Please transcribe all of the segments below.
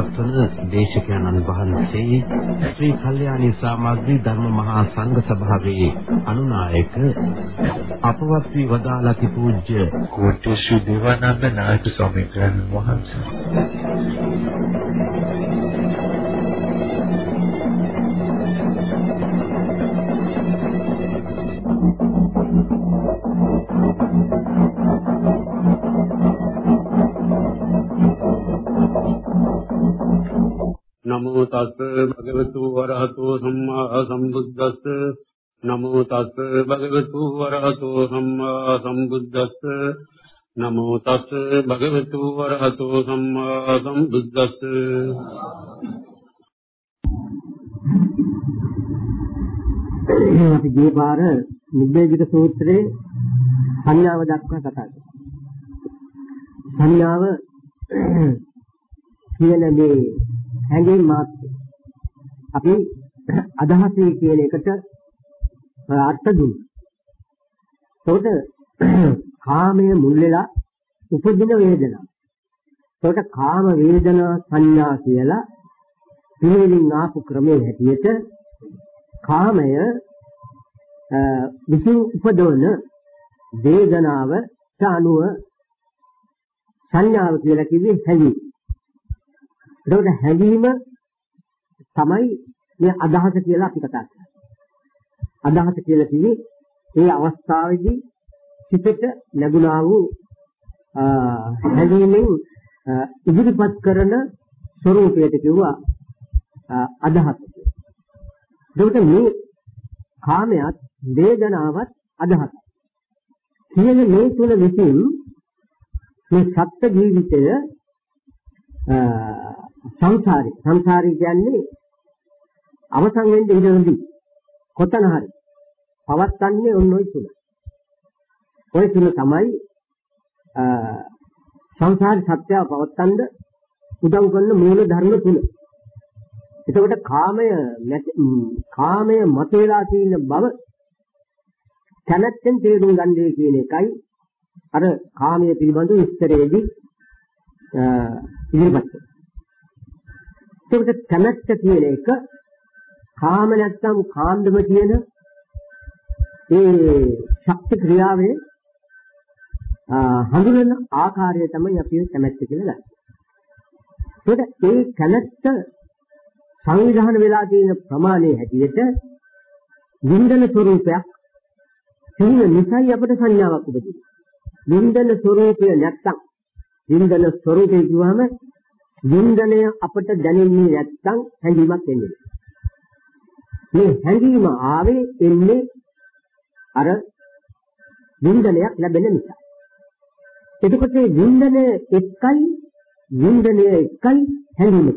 ධර්මානුශාසනාව පවත්වන දේශකයන්න් වහන්සේ ශ්‍රී කල්යාණී සමාග්‍රී ධර්ම මහා සංඝ සභාවේ අනුනායක අපවත් වී වදාළති පූජ්‍ය කෝට්ටේ ශ්‍රී දේවානන්ද නායක ස්වාමීන් වහන්සේ. නමෝ තස් භගවතු වරහතෝ සම්මා සම්බුද්දස්ස නමෝ තස් භගවතු වරහතෝ සම්මා සම්බුද්දස්ස නමෝ තස් භගවතු වරහතෝ සම්මා සම්බුද්දස්ස අපි ගිය පාර නිබ්බේධික සූත්‍රයේ සංඥාව දක්වා කතා කළා. සංඥාව කියන මේ හැඟීම් මාත්‍රය. අපි අදහසේ කියන එකට අර්ථ දුන්නා. ඒකට කාමයේ මුල් වෙලා උපදින වේදනා. ඒකට කාම වේදනා සංඥා කියලා පිළිවෙලින් ආපු ක්‍රමයේ හැටියට කාමය විසින් උපදවන වේදනාවට අනුව සංඥාව කියලා කිව්වේ හැඟීම. එතකොට හැඟීම තමයි මේ අදහස කියලා අපි කතා කරන්නේ. අදහස කියලා කිව්වේ ඒ අවස්ථාවේදී සිතට ලැබුණා වූ හැඟීමෙන් ඉදිරිපත් කරන ස්වરૂපයට කිව්වා අදහස. එතකොට මේ කාමයක් වේදනාවත් අදහස. කියන මේ තුන විසින් මේ සත්ත්ව ජීවිතය සංසාරේ සංසාරي කියන්නේ අවසන් වෙන්න ඉඩ නැති කොතන හරි පවත්න්නේ ඔන්න ඔය තුන. ඔය තුන තමයි සංසාර සත්‍යව පවත්තන්න උදව් කරන මූල ධර්ම තුන. එතකොට කාමය කාමය මත වෙලා තියෙන බව කැමැත්තෙන් තේරුම් ගන්නේ කියන එකයි අර කාමයේ පිළිබඳ විස්තරයේදී ඉදිරිපත් ඒකට කැමැත්ත කියන එක කාම නැත්තම් කාන්දම කියන ඒ ශක්ති ක්‍රියාවේ හඳුනන ආකාරය තමයි අපි කැමැත්ත කියලා ගන්නේ. ඒකට ඒ කැමැත්ත සංවිධාන වෙලා තියෙන ප්‍රමාණය හැටියට වින්දන ස්වરૂපයක් තියෙන නිසායි අපට සංඥාවක් උපදින්නේ. වින්දන ස්වરૂපය නැත්තම් වින්දන ස්වરૂපය කියවම වින්දනය අපට දැනෙන්නේ නැත්තම් හැඟීමක් එන්නේ නැහැ. මේ හැඟීම ආවේ එන්නේ අර වින්දනයක් ලැබෙන නිසා. එතකොට මේ වින්දනය එක්කයි වින්දනය එක්කයි හැඟීම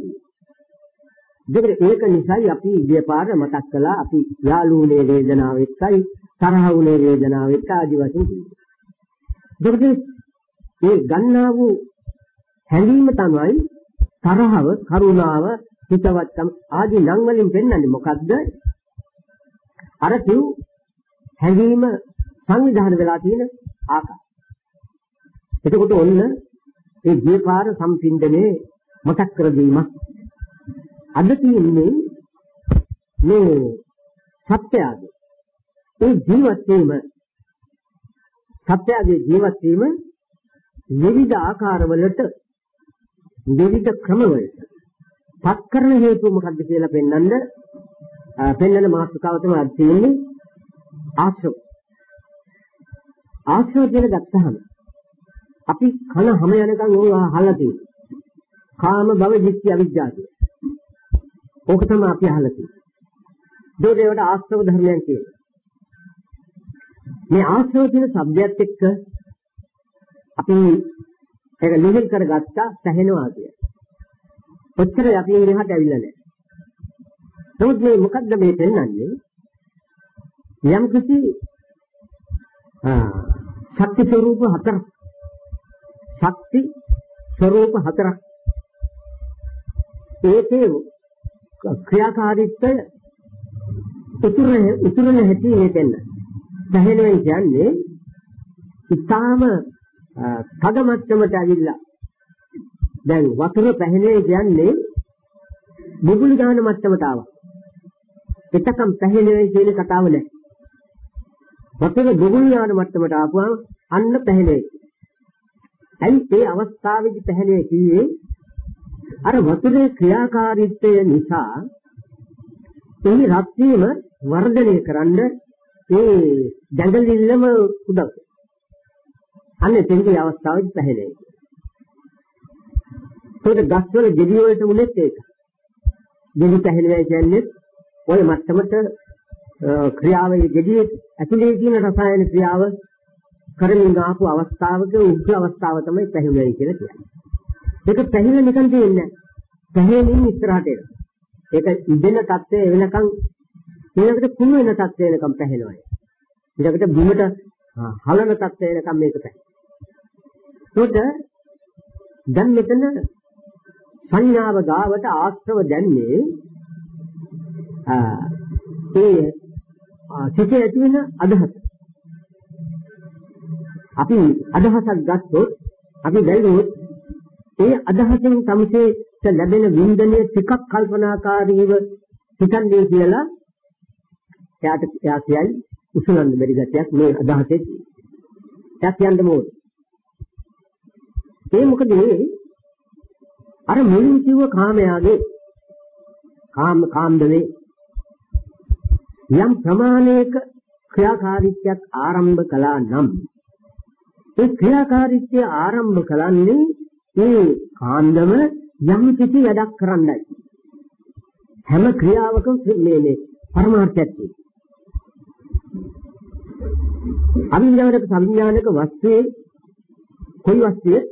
තියෙන්නේ. ඒක නිසායි අපි ඊපාර මතක් කළා අපි යාළුවනේ වේදනාව එක්කයි තරහ වුණේ වේදනාව එක්ක ආදි වශයෙන් තියෙනවා. ඒ ගන්නා වූ හැඟීම තමයි තරහව, කරුණාව, හිතවත්කම ආදී නම් වලින් පෙන්වන්නේ මොකද්ද? අර කිව් හැඟීම සංවිධානය වෙලා තියෙන ආකාරය. එතකොට ඔන්න ඒ දීපාර සම්පින්දනේ මතක් කර දීමක් අද තියෙන්නේ මේ සත්‍යයගේ ඒ ජීවත් වීම සත්‍යයේ ජීවත් වීම විවිධ ආකාරවලට විවිධ ක්‍රමවලට පත් කරන හේතුව මොකක්ද කියලා පෙන්වන්න පෙන්වන මාතෘකාව තමයි තියෙන්නේ ආශ්‍රව. ආශ්‍රව කියලා ගත්තහම අපි කන හැම යනකම් ඕක අහලා තියෙනවා. කාම භව දිට්ඨි අවිජ්ජා ඕක තමයි අපි අහලා තියෙන්නේ. ඒකට ආශ්‍රව ධර්මයන් කියනවා. මේ ආශ්‍රව කියන શબ્දයක් එක්ක අපි ඒක ලිහිල් කරගත්තා සැහෙනවා කිය. ඔච්චර අපි එහාට ඇවිල්ලා නැහැ. නමුත් මේ මොකද්ද මේ පෙන්වන්නේ? යම් කිසි ශක්ති ස්වરૂප හතරක් ශක්ති ස්වરૂප හතරක් ඒකේ ක්‍රියාකාරීත්වය උතුරන උතුරන හැටි මේ දෙන්න. බහැලෙන් කියන්නේ ඉතාම තද මට්ටමට ඇවිල්ලා දැන් වතුර පැහැනේ කියන්නේ බුබුලු දාන මට්ටමට ආවා. එතකම් පැහැනේ කියන කතාව නෑ. වතුර බුබුලු දාන මට්ටමට ආපුවම අන්න පැහැනේ. ඇයි ඒ අවස්ථාවේදී පැහැනේ කිව්වේ අර වතුරේ ක්‍රියාකාරීත්වය නිසා එහි රත් වීම වර්ධනය කරන්න ඒ දැඟලිල්ලම උදව්. අන්න එතෙන්දී අවස්ථාවේදී පැහැනේ. ඒකට ගස්වල ගෙඩි වලට උනේත් ඒක. ගෙඩි පැහැිනවා කියන්නේ ඔය මට්ටමට ක්‍රියාවේ ගෙඩි ඇතුලේ තියෙන රසායන ක්‍රියාව කරමින් ආපු අවස්ථාවක උග්‍ර අවස්ථාව තමයි පැහැිනවා කියලා කියන්නේ. ඒක පැහැින නිකන් දෙන්නේ පැහැෙනින් ඉස්සරහට එන. ඒක ඉදෙන தත්ත්වය වෙනකන් ඊළඟට කුණු වෙන தත්ත්වය වෙනකන් පැහැෙනවා. ඊළඟට බිමට හලන தත්ත්වය වෙනකන් මේක පැහැෙනවා. ඒකට දැන් මෙතන සංඥාව ගාවට ආශ්‍රව දැන්නේ ඒ සිතේ ඇති වෙන අදහස. අපි අදහසක් ගත්තොත් අපි බැලුවොත් ඒ අදහසෙන් සමසේ ලැබෙන වින්දනය ටිකක් කල්පනාකාරීව හිතන්නේ කියලා එයාට එයා කියයි උසුලන්න බැරි ගැටයක් මේ අදහසේ එයා කියන්න ඕනේ. ඒ මොකද මේ අර මුලින් කිව්ව කාමයාගේ කාම කාන්දවේ යම් ප්‍රමාණයක ක්‍රියාකාරීත්වයක් ආරම්භ කළා නම් ඒ ක්‍රියාකාරීත්වය ආරම්භ කලන්නේ ඒ කාන්දම යම් කිසි වැඩක් කරන්නයි. හැම ක්‍රියාවකම මේ මේ පරමාර්ථයක් තියෙනවා. අවිඥානික සංඥානික වස්තුවේ කොයි වස්තුවේ?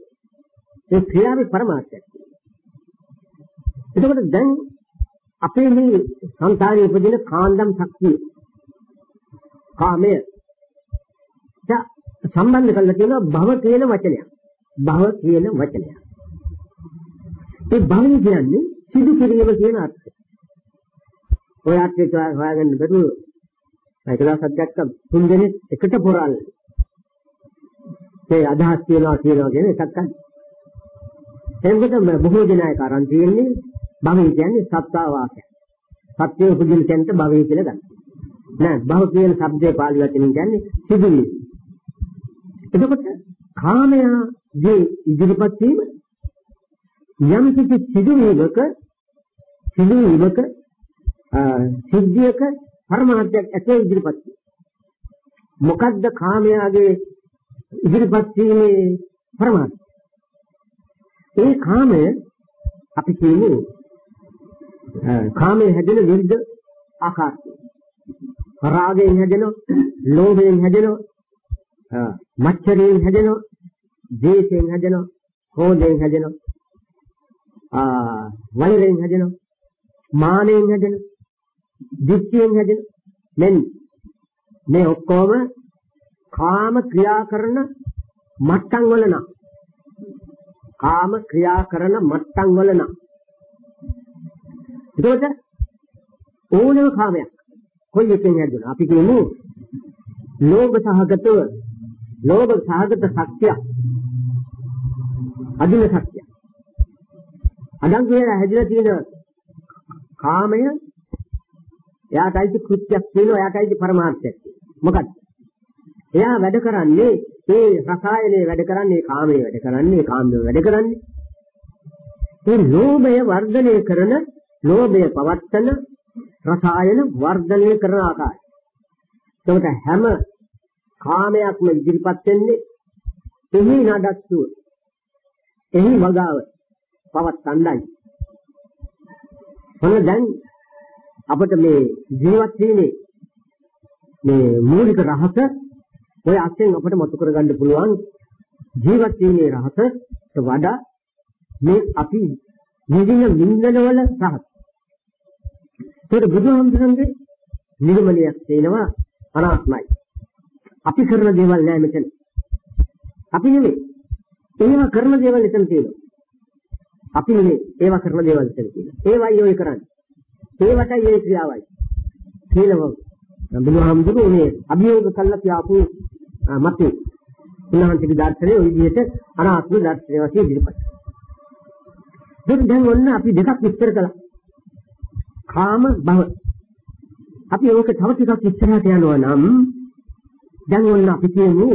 ඒ ක්‍රියාවේ පරමාර්ථයක්. එතකොට දැන් අපේ මේ සංසාරයේ උපදින කාන්දම් ශක්තිය කාමය සම්බන්ධ කරලා තියෙනවා භව කියන වචනයක්. භව කියන වචනයක්. ඒ භව කියන්නේ සිදු කිරීම කියන අර්ථය. ඔය අර්ථය හොයාගන්න බැරුව ඒකලා සත්‍යයක් තුන් දෙනෙක් එකට පොරාල. ඒ අදහස් තියනවා කියනවා කියන එකක් ගන්න. එතකොට බොහෝ දෙනා ඒක අරන් තියෙන්නේ භවය කියන්නේ සත්තාවාසය. සත්‍ය උපදින තැනට භවය කියලා ගන්න. නෑ භව කියන શબ્දේ පාලි වචනෙන් කියන්නේ සිදුවීම. එතකොට කාමයාගේ ඉදිරිපත් වීම යම් කිසි සිදුවීමක සිදුවීමක සිද්ධියක පරමාර්ථයක් ඇතේ ඉදිරිපත් වීම. මොකද්ද කාමයාගේ ඉදිරිපත් වීමේ පරමාර්ථය? ඒ කාමය අපි කියන්නේ කාමයේ හැදෙන විරුද්ධ ආකාරය. රාගයෙන් හැදෙනවා, ලෝභයෙන් හැදෙනවා, මච්චරයෙන් හැදෙනවා, ද්වේෂයෙන් හැදෙනවා, ක්‍රෝධයෙන් හැදෙනවා, ආ වෛරයෙන් හැදෙනවා, මානයෙන් හැදෙනවා, දික්තියෙන් හැදෙනවා. මෙන්න මේ ඔක්කොම කාම ක්‍රියා කරන මට්ටම් වල නම් කාම ක්‍රියා කරන මට්ටම් වල නම් එතකොට ඕනම කාමයක් කොයි එකෙන් හැදුණා අපි කියමු ලෝභ සහගතව ලෝභ සහගත සත්‍ය අදින සත්‍ය අදන් කියලා හැදිලා තියෙන කාමය එයාටයි කෘත්‍යයක් තියෙනවා එයාටයි පරමාර්ථයක් මොකක්ද? එයා වැඩ කරන්නේ ඒ රසායනයේ වැඩ කරන්නේ කාමයේ වැඩ කරන්නේ කාමයේ වැඩ කරන්නේ. ඒ ලෝභය වර්ධනය කරන ලෝභය පවත්තන රසායන වර්ධනය කරන ආකාරය. එතකොට හැම කාමයක්ම ඉදිරිපත් වෙන්නේ එහි නඩත්තුව. එහි වගාව පවත්තන්නයි. මොන දැන් අපිට මේ ජීවත් වීමේ මේ මූලික රහස ඔය අත්යෙන් අපිට මතු කරගන්න පුළුවන් ජීවත් වීමේ රහසට වඩා මේ අපි විඳින විඳනවල රහස ඒකට බුදුහාමුදුරන්ගේ නිගමනයක් තේනවා අනාත්මයි. අපි කරන දේවල් නෑ මෙතන. අපි නෙමෙයි. ඒවා කරන දේවල් එතන තියෙනවා. අපි නෙමෙයි. ඒවා කරන දේවල් එතන තියෙනවා. ඒවයි ඔය කරන්නේ. ඒවටයි ඒ ක්‍රියාවයි. කියනවා බුදුහාමුදුරුවෝ මේ අභියෝග කළා කියපු මතේ උන්වහන්සේගේ දර්ශනය ওই විදිහට අනාත්ම දර්ශනය වශයෙන් ඉදිරිපත් කරනවා. දැන් ඔන්න අපි දෙකක් විස්තර කළා. කාම භව. අපි ඕක තව ටිකක් ඉස්සරහට යනවා නම් දැන් ඔන්න අපි කියමු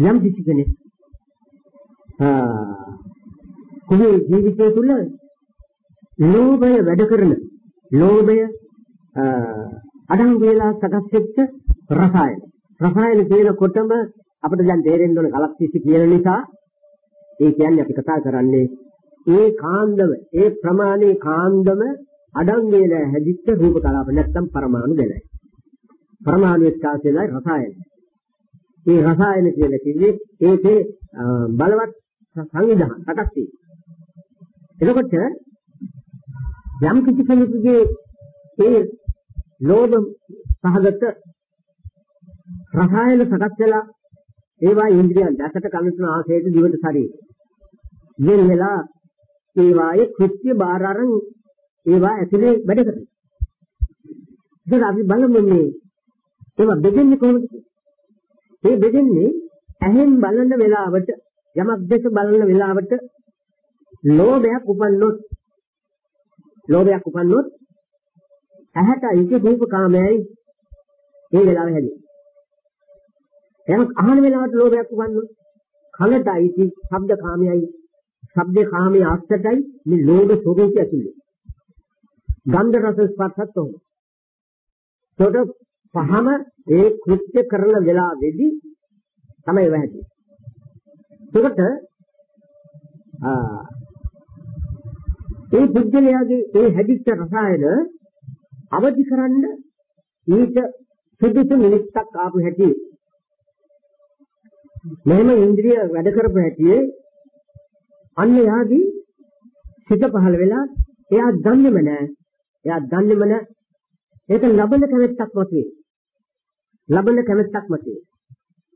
යම් කිසි කෙනෙක් ආ කුමේ ජීවිතය තුළ ලෝභය වැඩ කරන ලෝභය අඩංගු වෙලා සකස් වෙච්ච රසායන. රසායන කියනකොටම අපිට දැන් තේරෙන්න ඕන ගලක් තිස්සේ කියන නිසා ඒ කියන්නේ අපි කතා කරන්නේ ඒ කාන්දම ඒ ප්‍රමාණයේ කාන්දම අඩංගු වෙලා හැදිච්ච රූප කලාප නැත්තම් පරමාණු දෙලයි. පරමාණු එක්කාසෙලයි රසායන. මේ රසායන කියලා කිව්වේ ඒකේ බලවත් සංවිධාන හටක් තියෙනවා. එතකොට යම් කිසි කෙනෙකුගේ ඒ ලෝභ සහගත රසායන සකස් වෙලා ඒවා ඉන්ද්‍රියන් දැසට කනට ආසයට දිවට ශරීරය. වෙන වෙලා ඒවායේ කෘත්‍ය බාර අරන් ඒවා ඇතුලේ වැඩ කරනවා. ඒක අපි බලමු මේ ඒවා බෙදෙන්නේ කොහොමද? ඒ බෙදෙන්නේ ඇහෙන් බලන වෙලාවට යමක් දැක බලන වෙලාවට ලෝභයක් උපන්නොත් ලෝභයක් උපන්නොත් ඇහැට ඉති රූප කාමයයි ඒ වෙලාව හැදෙන්නේ. යමක් අහන වෙලාවට ලෝභයක් උපන්නොත් කනට ඉති ශබ්ද කාමයයි ශබ්ද කාමයේ ආස්තටයි මේ ලෝභ ස්වરૂපය ඇතුළේ. ගන්ධ රස ස්පර්ශත් උන. ඒකට පහම ඒ කෘත්‍ය කරන වෙලාවේදී තමයි වැහැටි. ඒකට ආ ඒ පුද්ගලයාගේ ඒ හැදිච්ච රසායන අවදි කරන්න ඊට සුදුසු මිනිස්සක් ආපු හැටි මෙහෙම ඉන්ද්‍රිය වැඩ කරපු හැටි අන්න යාගේ සිත පහළ වෙලා එයා දන්නේම නැහැ එයා දන්නේම නැහැ ඒක ලබන කැමැත්තක් මතුවේ ලබන කැමැත්තක් මතුවේ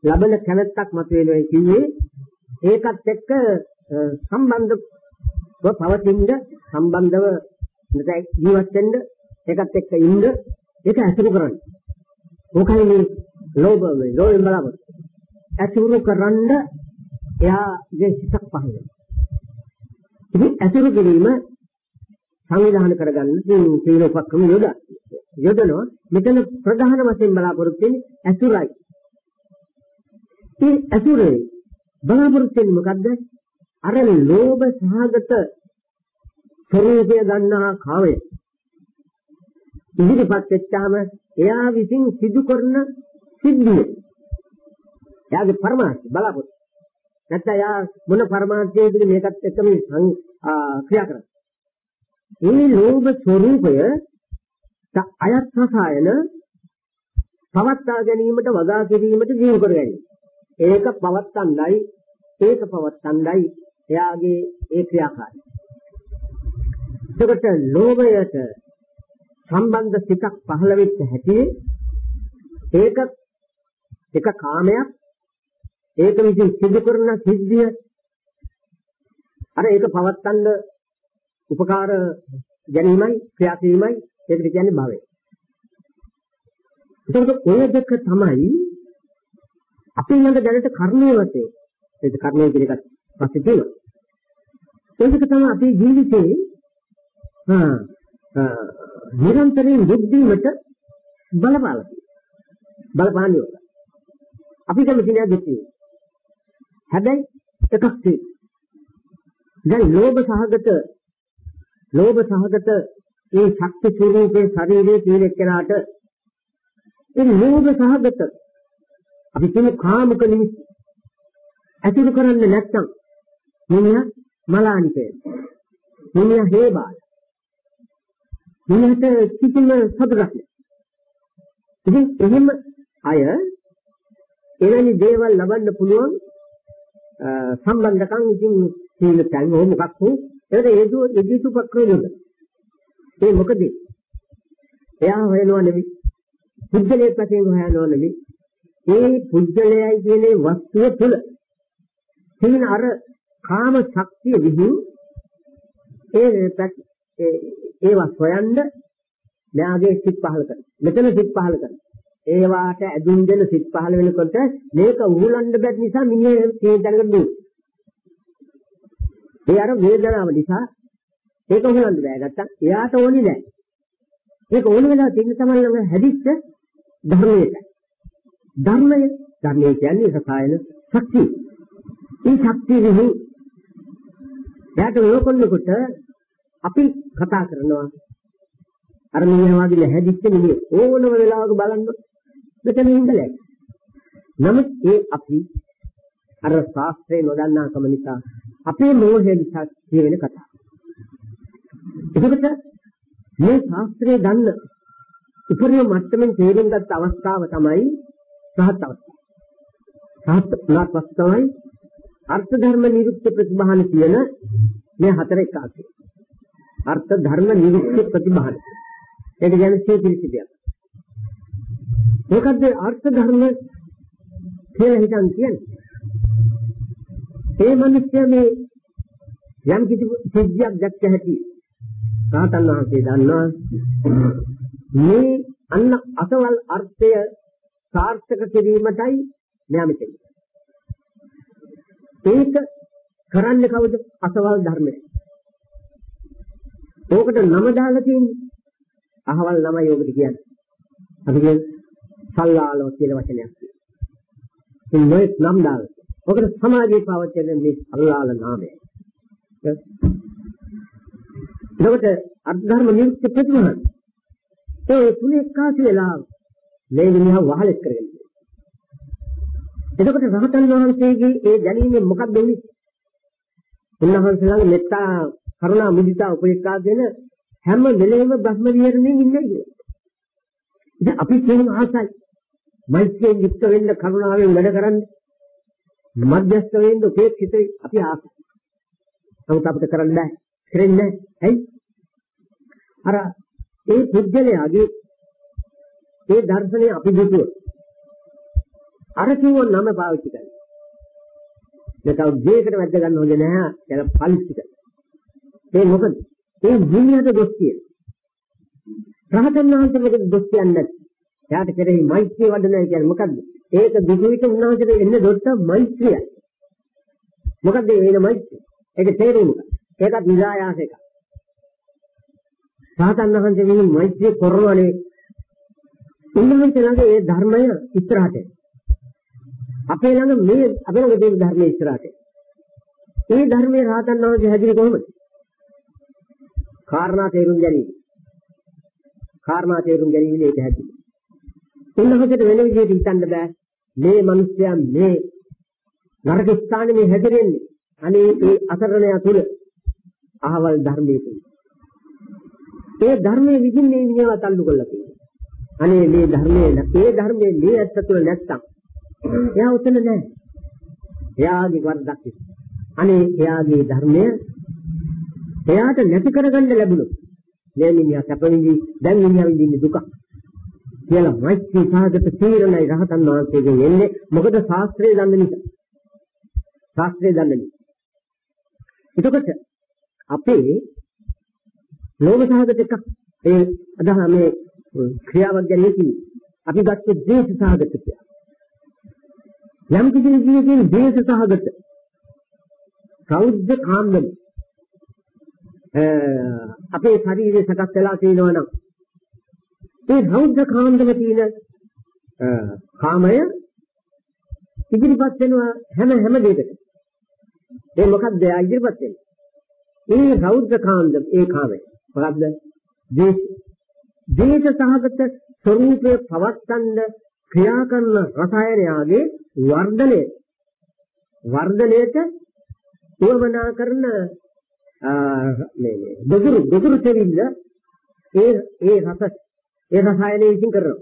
ලබන කැමැත්තක් මතුවෙනවා කිව්වේ ඒකත් එක්ක සම්බන්ධව පවතින සම්බන්ධව ජීවත් වෙන්න ඒකත් එක්ක ඉන්න ඒක ඇසුරු කරන්න. මොකයි මේ ලෝභ වේ ලෝභයෙන් බලාපොරොත්තු. ඇසුරු කරන්න එයාගේ සිතක් පහළ වෙනවා. ඉතින් ඇසුරු කිරීම සංවිධානය කරගන්න සීල උපක්‍රම යොද යොදනවා. මෙතන ප්‍රධාන වශයෙන් බලාපොරොත්තු වෙන්නේ ඇසුරයි. මේ ඇසුරේ බලාපොරොත්තු වෙන්නේ මොකද්ද? අර ලෝභ සහගත ස්වરૂපය ගන්නා කාමය ඉදිරිපත් වෙච්චාම එයා විසින් සිදු කරන සිද්ධිය එයාගේ පරමාර්ථය බලාපොරොත්තු නැත්නම් එයා මොන පරමාර්ථයේද මේකත් එක්ක මේ ක්‍රියා කරන්නේ මේ ලෝභ ස්වરૂපය අයත් රසායන පවත්වා ගැනීමට වගා කිරීමට ජීව කර ගැනීම. ඒක පවත්තන්නයි ඒක පවත්තන්නයි එයාගේ ඒ ක්‍රියාකාරී එතකොට ලෝභයට සම්බන්ධ සිතක් පහළ වෙච්ච හැටි ඒක එක කාමයක් ඒක විසින් සිදු කරන සිද්ධිය. අර ඒක පවත්තන්න උපකාර ගැනීමයි ක්‍රියා කිරීමයි ඒකට කියන්නේ භවය. එතකොට ඔය දෙක තමයි අපි ළඟ දැනට කර්මයේ වශයෙන් ඒක කර්මය කියන එකත් පස්සේ තියෙනවා. ඒක තමයි අපේ ජීවිතේ නිරන්තරයෙන් බුද්ධිමට බලපාලා බලපාන්නේ ඔය. අපි කැමති නෑ දෙකේ. හැබැයි එකක් තියෙනවා. දැන් ලෝභ සහගත ලෝභ සහගත ඒ ශක්ති ස්වરૂපේ ශරීරයේ තියෙන එක්කනට ඒ ලෝභ සහගත අපි කියන කාමක නිමිති ඇතුළු කරන්නේ නැත්නම් මිනිහා මලානිකය. මිනිහා හේබාල. මිනිහට කිසිම සතුටක් නැහැ. ඉතින් එහෙම අය එවැනි දේවල් ලබන්න පුළුවන් සම්බන්ධකම් ඉතින් සීල තැන් හෝ මොකක් හෝ ඒකට හේතු ඉදිසු පක්‍රයද ඒ මොකද එයා හොයනවා නෙවෙයි පුද්ගලයෙක් වශයෙන් හොයනවා නෙවෙයි ඒ පුද්ගලයයි කියන වස්තුව තුළ තියෙන අර කාම ශක්තිය විහිං ඒ ඒවා හොයන්න මෙයාගේ සිත් පහල කරනවා. මෙතන සිත් පහල කරනවා. ඒවාට ඇදුම් දෙන සිත් පහළ වෙනකොට මේක උහුලන්න බැරි නිසා මිනිහ මේ දැනගන්න දුන්නේ. ඒ අර වේදනාව නිසා ඒක උහුලන්න බෑ. නැත්තම් එයාට ඕනේ නෑ. ඒක ඕන වෙලාව තින්න තමයි ළඟ හැදිච්ච ධර්මයට. ධර්මය ධර්මය කියන්නේ සකායන ශක්තිය. මේ ශක්තිය විහි එයාට ලෝකෙන්නකොට අපි කතා කරනවා අර මිනිහා වගේ හැදිච්ච මිනිහ ඕනම වෙලාවක බලන්න මෙතන ඉඳලා. නමුත් ඒ අපි අර ශාස්ත්‍රය නොදන්නාකම නිසා අපේ මෝහය නිසා කියවෙන කතා. එතකොට මේ ශාස්ත්‍රය දන්න උපරිම මට්ටමින් තේරුම් ගත්ත අවස්ථාව තමයි සහත් අවස්ථාව. සහත් උනාත් තමයි අර්ථ ධර්ම නිරුක්ත ප්‍රතිභාන කියන මේ හතර එකාසේ. අර්ථ ධර්ම නිරුක්ත ප්‍රතිභාන. ඒක කියන්නේ සිය පිළිසිතියක්. මොකද්ද අර්ථ ධර්ම කියලා හිතන් කියන්නේ? ඒ මිනිස්සු මේ යම් කිසි සිද්ධියක් දැක්ක හැටි රාතන් වහන්සේ දන්නවා මේ අන්න අසවල් අර්ථය සාර්ථක කිරීමටයි මෙයා මෙතන. ඒක කරන්නේ කවුද? අසවල් ධර්මය. ඕකට නම දාලා තියෙන්නේ. අහවල් නම යෝගට කියන්නේ. අපි කියන්නේ සල්ලාලව කියලා වචනයක් තියෙනවා. මේ මොකක් නම් දාලා. ඔකට සමාජයේ පවතින මේ සල්ලාල නාමය. එතකොට අර්ධර්ම නිරුක්ති ප්‍රතිමහන්. ඒ තුනේ එක්කාසු වෙලා මේ විදිහ වහලෙක් කරගෙන. එතකොට රහතන් වහන්සේගේ ඒ දැනීමෙන් මොකක්ද වෙන්නේ? උන්වහන්සේලාගේ මෙත්තා කරුණා මුදිතා උපේක්ඛා දෙන හැම වෙලෙම බ්‍රහ්ම විහරණයෙන් ඉන්නේ කියලා. ඉතින් අපි කියන ආසයි මෛත්‍රියෙන් යුක්ත වෙන්න කරුණාවෙන් වැඩ කරන්න මධ්‍යස්ථ වෙන්න උපේක්ෂිතයි අපි ආසයි. නමුත් අපිට කරන්න බෑ. කරන්නේ නැහැ. ඇයි? අර ඒ පුද්ගලයාගේ ඒ දර්ශනය අපි දුටුවොත් අර කිව්ව නම පාවිච්චි කරනවා. නැත්නම් දෙයකට වැද්ද ගන්න හොඳ නැහැ. ඒක පලිස්ටි කරනවා. ඒ මොකද? ඒ භූමියට දොස් කියන. රහතන් වහන්සේ මොකද දොස් කියන්නේ? එයාට කෙරෙහි මෛත්‍රිය වඩනවා කියන්නේ මොකද්ද? ඒක දුකිත උන්වහන්සේට එන්නේ දොස්ත මෛත්‍රියයි. මොකද්ද මේ මෛත්‍රිය? ඒක තේරුම් ගන්න. ඒකත් නිරායාස එකක්. රහතන් වහන්සේ මේ මෛත්‍රිය කරනවානේ. උන්වහන්සේ ළඟ ඒ ධර්මය ඉස්සරහට. අපේ ළඟ මේ අපේ ළඟ තියෙන ධර්මයේ ඉස්සරහට. ඒ ධර්මයේ රහතන් වහන්සේ හැදිරි කොහොමද? කාරණා තේරුම් ගැනීම. කාරණා තේරුම් ගැනීම ඒක හැදි. උන්වහන්සේට වෙන විදිහට හිතන්න බෑ. මේ මිනිස්යා මේ නරක ස්ථානේ මේ හැදෙන්නේ. අනේ ඒ අසරණය තුල අහවල් ධර්මයේ තුල. ඒ ධර්මයේ විදිහින් මේ විඤ්ඤාණ තල්ලු කරලා තියෙනවා. අනේ මේ ධර්මයේ ඒ ධර්මයේ මේ ඇත්ත තුල නැත්තම් එයා උතන නැහැ. එයාගේ වරදක් අනේ එයාගේ ධර්මය එයාට නැති කරගන්න ලැබුණොත් මේ මිනිහා කැපවිඳි දැන් මිනිහා විඳින්නේ දුක කියලා මෛත්‍රී සාගත තීරණයි රහතන් වහන්සේගෙන් එන්නේ. මොකද ශාස්ත්‍රයේ දන්න නිසා. ශාස්ත්‍රයේ දන්න නිසා. එතකොට අපේ ලෝභ සහගත එකක්. ඒ අදහ මේ ක්‍රියාවක් ගැන කිව්වේ අපි ගත්තේ ද්වේෂ සහගත කියලා යම් කිසි විදිහකින් ද්වේෂ සහගත කෞද්ද කාම්දම අපේ ශරීරය සකස් වෙලා තියෙනවා නම් ඒ රෞද්‍ර කාන්දම තියෙන කාමය ඉදිරිපත් වෙනවා හැම හැම දෙයකට. ඒ මොකක්ද ඉදිරිපත් වෙන්නේ? ඒ රෞද්‍ර කාන්දම ඒ කාමය. මොකක්ද? දේශ දේශ සහගත ස්වરૂපයේ පවත්තන්න ක්‍රියා කරන රසායනයාගේ වර්ධනය වර්ධනයට උවමනා කරන මේ දොදුරු දොදුරු තෙවිල්ල ඒ ඒ රස ඒ රසායනය විසින් කරනවා.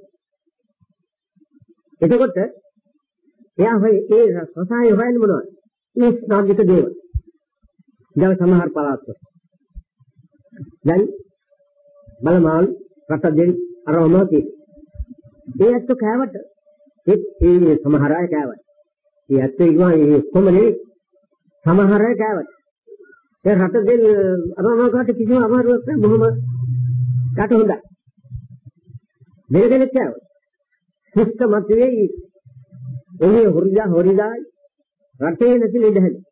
එතකොට එයා හොය ඒ රසායන හොයන්නේ මොනවද? මේ ස්නාගික දේවල්. දැන් සමහර පළාත්වල. දැන් බලමාල් රට දෙල් අරවමති. ඒ ඇත්ත කෑවට ඒ ඒ සමහර අය කෑවට. ඒ ඇත්ත ඉක්මන ඒ කොමනේ සමහර අය කෑවට. ඒ රට දෙල් අරවමකට කිසිම අමාරුවක් නැහැ බොහොම රට හොඳයි. වෙන දෙයක් කියව. ශිෂ්ට මතුවේ එහි හොරිදා හොරිදායි රටේ නැති ලෙඩ හැදේ.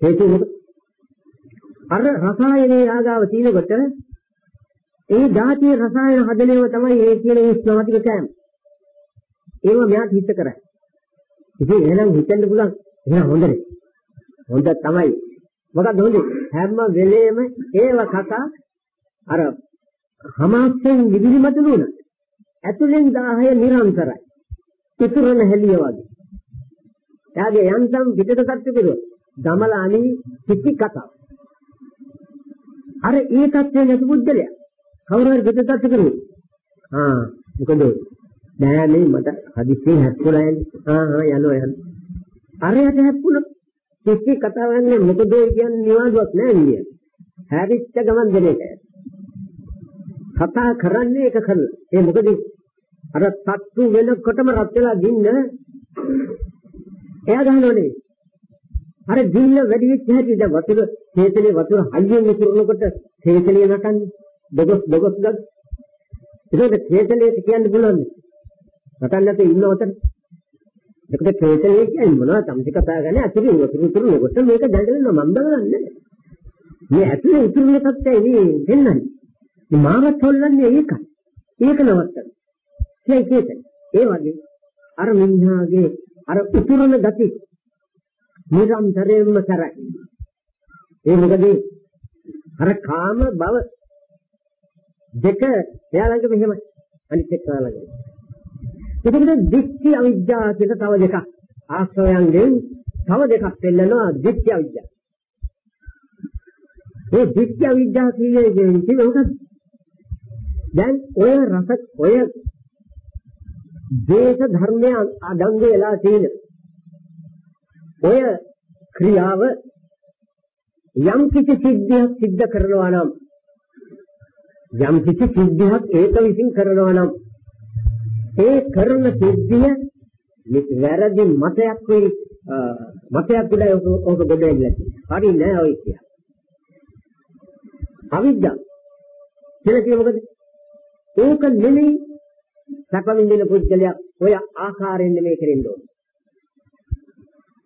හේතු මොකද? අර රසායනයේ ආගාව තියෙනකොට ඒ ධාතිය රසායන හදනේව තමයි ඒ කියන ස්නාතික කෑම. ඒව මෙයාට හිත කරයි. ඉතින් එහෙනම් හිතෙන්න පුළුවන් එහෙනම් හොඳනේ. හොඳ තමයි. මොකද හොඳේ හැම වෙලේම ඒව කතා අර හමාස්යෙන් විවිධ මතුණු ඇතුලෙන් 10 නිරන්තරයි. ඉතුරුන හැලිය වගේ. එයාගේ යන්තම් පිටට සත්‍ය කෙරුවා. දමල අනි කිසි කතාව. අර ඒ තත්ත්වයේ නැති බුද්ධලයා කවුරු හරි පිටට සත්‍ය කෙරුවා. ආ මොකද නෑ මේ මට හදිස්සියෙන් හැප්පුණා යන්නේ. ආ ආ යනවා යනවා. අරයට හැප්පුණා. කිසි කතාවක් නෑ මොකද කියන්නේ නිවාඩුවක් නෑ නිය. හැරිච්ච ගමන් දෙන එක. කතා කරන්නේ එක කරලා. ඒ මොකද අර තත්තු වෙනකොටම රත් වෙලා දින්න එයා ගහනවනේ. අර දින්න වැඩි වෙච්ච හැටි දැන් වතුර හේතලේ වතුර හයියෙන් විසිරනකොට හේතලේ නටන්නේ. දොගස් දොගස් ගස්. ඒකද හේතලේ කියන්න පුළුවන්. නටන්න නැතේ ඉන්නවතර. ඒකට හේතලේ කියන්නේ මොනවද? තමයි කතා කරන්නේ අතිරි වතුර උතුරනකොට මේක දැඬෙන්න මම බලන්නේ. මේ ඇතුලේ උතුරන තත්ත්වය මේ දෙන්නන්නේ. මේ මාවත් හොල්ලන්නේ ඒකයි. ඒක නවත්තන්න. ඒ කියන්නේ ඒ වගේ අර මිනිහාගේ අර උතුරන ගති නිරන්තරයෙන්ම කරයි. ඒ මොකද අර කාම භව දෙක එයා ළඟ මෙහෙමයි අනිත් එක ළඟ. එතකොට දික්ටි අවිද්‍යාව කියලා තව දෙකක් ආශ්‍රයයන්ගෙන් තව දෙකක් පෙන්නනවා දික්ටි අවිද්‍යාව. ඒ දික්ටි අවිද්‍යාව කියන්නේ මොකක්ද? දැන් ඔය රස ඔය දේශ ධර්මයන් අඩංගු වෙලා තියෙන ඔය ක්‍රියාව යම් කිසි සිද්ධියක් සිද්ධ කරනවා නම් යම් කිසි සිද්ධියක් ඒක විසින් කරනවා නම් ඒ කරන සිද්ධිය වැරදි මතයක් වෙයි මතයක් විලා ඔක ගොඩ වෙලා තියෙනවා හරි නෑ ඔය කියන්නේ අවිද්‍යාව. කියලා කිය මොකද? ඒක නෙමෙයි සැප විඳින පුද්ගලයා ඔය ආකාරයෙන් නෙමෙයි කරෙන්න ඕනේ.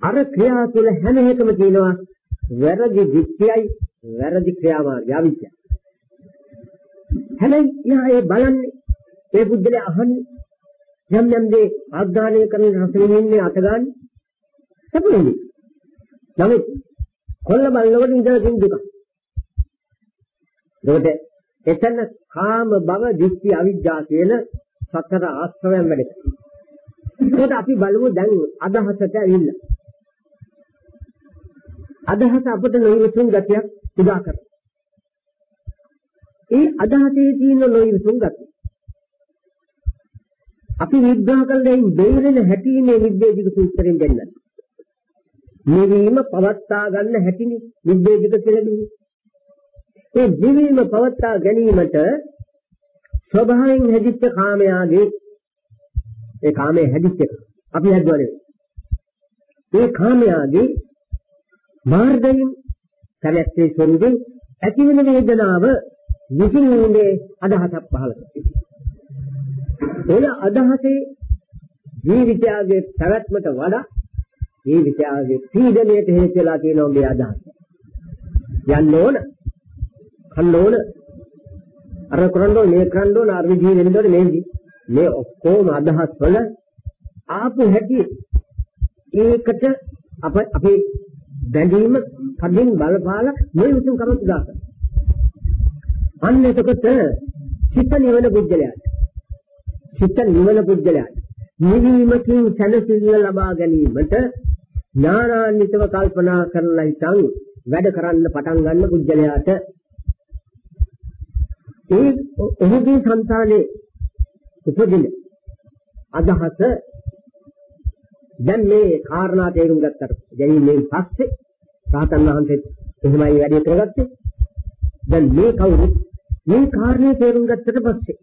අර ක්‍රියා තුළ හැම එකම තියෙනවා වැරදි දික්තියයි වැරදි ක්‍රියාමාර්ගය අවිද්‍යාව. හැබැයි යා ඒ බලන්නේ ඒ පුද්ගලයා අහන්නේ යම් යම් දේ ආග්‍රහණය කරන රස විඳින්නේ අත ගන්න සැපුනේ. නමුත් කොල්ල බලනකොට ඉඳලා තියෙන දුක. ඒකට එතන කාම භව දික්ති අවිද්‍යාව කියන සතර ආශ්‍රවයන් වැඩ කරනවා. ඒකට අපි බලමු දැන් අදහසට ඇවිල්ලා. අදහස අපිට නොයවිසුන් ගතියක් උදා කරනවා. ඒ අදහසේ තියෙන නොයවිසුන් ගතිය. අපි විග්‍රහ කළේ බේරෙන හැටි මේ විද්‍යේජික සූත්‍රයෙන් දෙන්නත්. නිවීම පවත්තා ගන්න හැටිනේ විද්‍යේජික කියලා කියන්නේ. ඒ නිවීම පවත්තා ගැනීමට ස්වභාවයෙන් හැදිච්ච කාමයාගේ ඒ කාමයේ හැදිච්ච අපි හැදුවනේ ඒ කාමයාගේ මාර්ගයෙන් කැමැත්තේ ස්වරූපයෙන් ඇතිවෙන වේදනාව විසින්නේ අදහසක් පහළ එන අදහසේ ජීවිතයේ පැවැත්මට වඩා ජීවිතයේ පීඩනයට හේතු වෙලා තියෙනවා මේ අදහස. යන්න ඕන. කන්න ඕන. අර කරන්න ඕනේ මේ කරන්න ඕනේ අර විදිහ වෙන්න ඕනේ මේ මේ ඔක්කොම අදහස් වල ආපු හැටි ඒකට අප අපේ බැඳීම කඩින් බලපාලා මේ උතුම් කම උදා කරනවා. අන්න එතකොට චිත්ත නිවන බුද්ධලයාට චිත්ත නිවන බුද්ධලයාට නිවීමකින් සැනසෙල්ල ලබා ගැනීමට ඥානාන්විතව කල්පනා කරලා ඉතින් වැඩ කරන්න පටන් ගන්න බුද්ධලයාට ඒ ඔහුගේ సంతානේ උපදින අදහස දැන් මේ කාරණා තේරුම් ගත්තට ගැනීමෙන් පස්සේ සාතන් වහන්සේ එහෙමයි වැඩි කරගත්තේ. දැන් මේ කවුරු මේ කාරණේ තේරුම් ගත්තට පස්සේ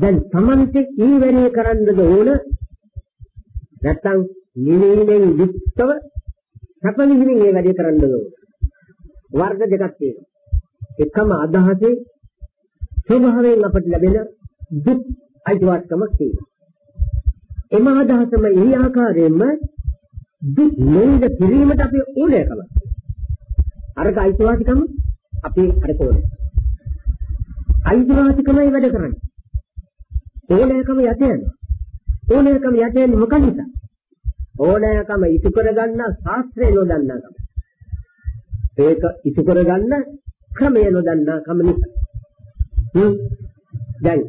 දැන් Tamante ඊ වැඩි කරන්නද ඕන? නැත්තම් නිවීමෙන් යුක්තව සැපලිහිමින් ඒ වැඩි කරන්නද ඕන? වර්ග දෙකක් තියෙනවා. එකම අදහසේ ස්වභාවයෙන් අපට ලැබෙන දුක් අයිතිවාසිකමක් තියෙනවා. එම අදහසම ඒ ආකාරයෙන්ම දුක් නොවිඳ කිරීමට අපි ඕනෑකම. අරක අයිතිවාසිකම අපි අර ඕනේ. අයිතිවාසිකමයි වැඩ කරන්නේ. ඕනෑකම යට යනවා. ඕනෑකම යට යන්නේ මොකද නිසා? ඕනෑකම ඉටු කරගන්න ශාස්ත්‍රය නොදන්නාකම. ඒක ඉටු කරගන්න ක්‍රමය නොදන්නාකම නිසා. හ්ම්. දැන්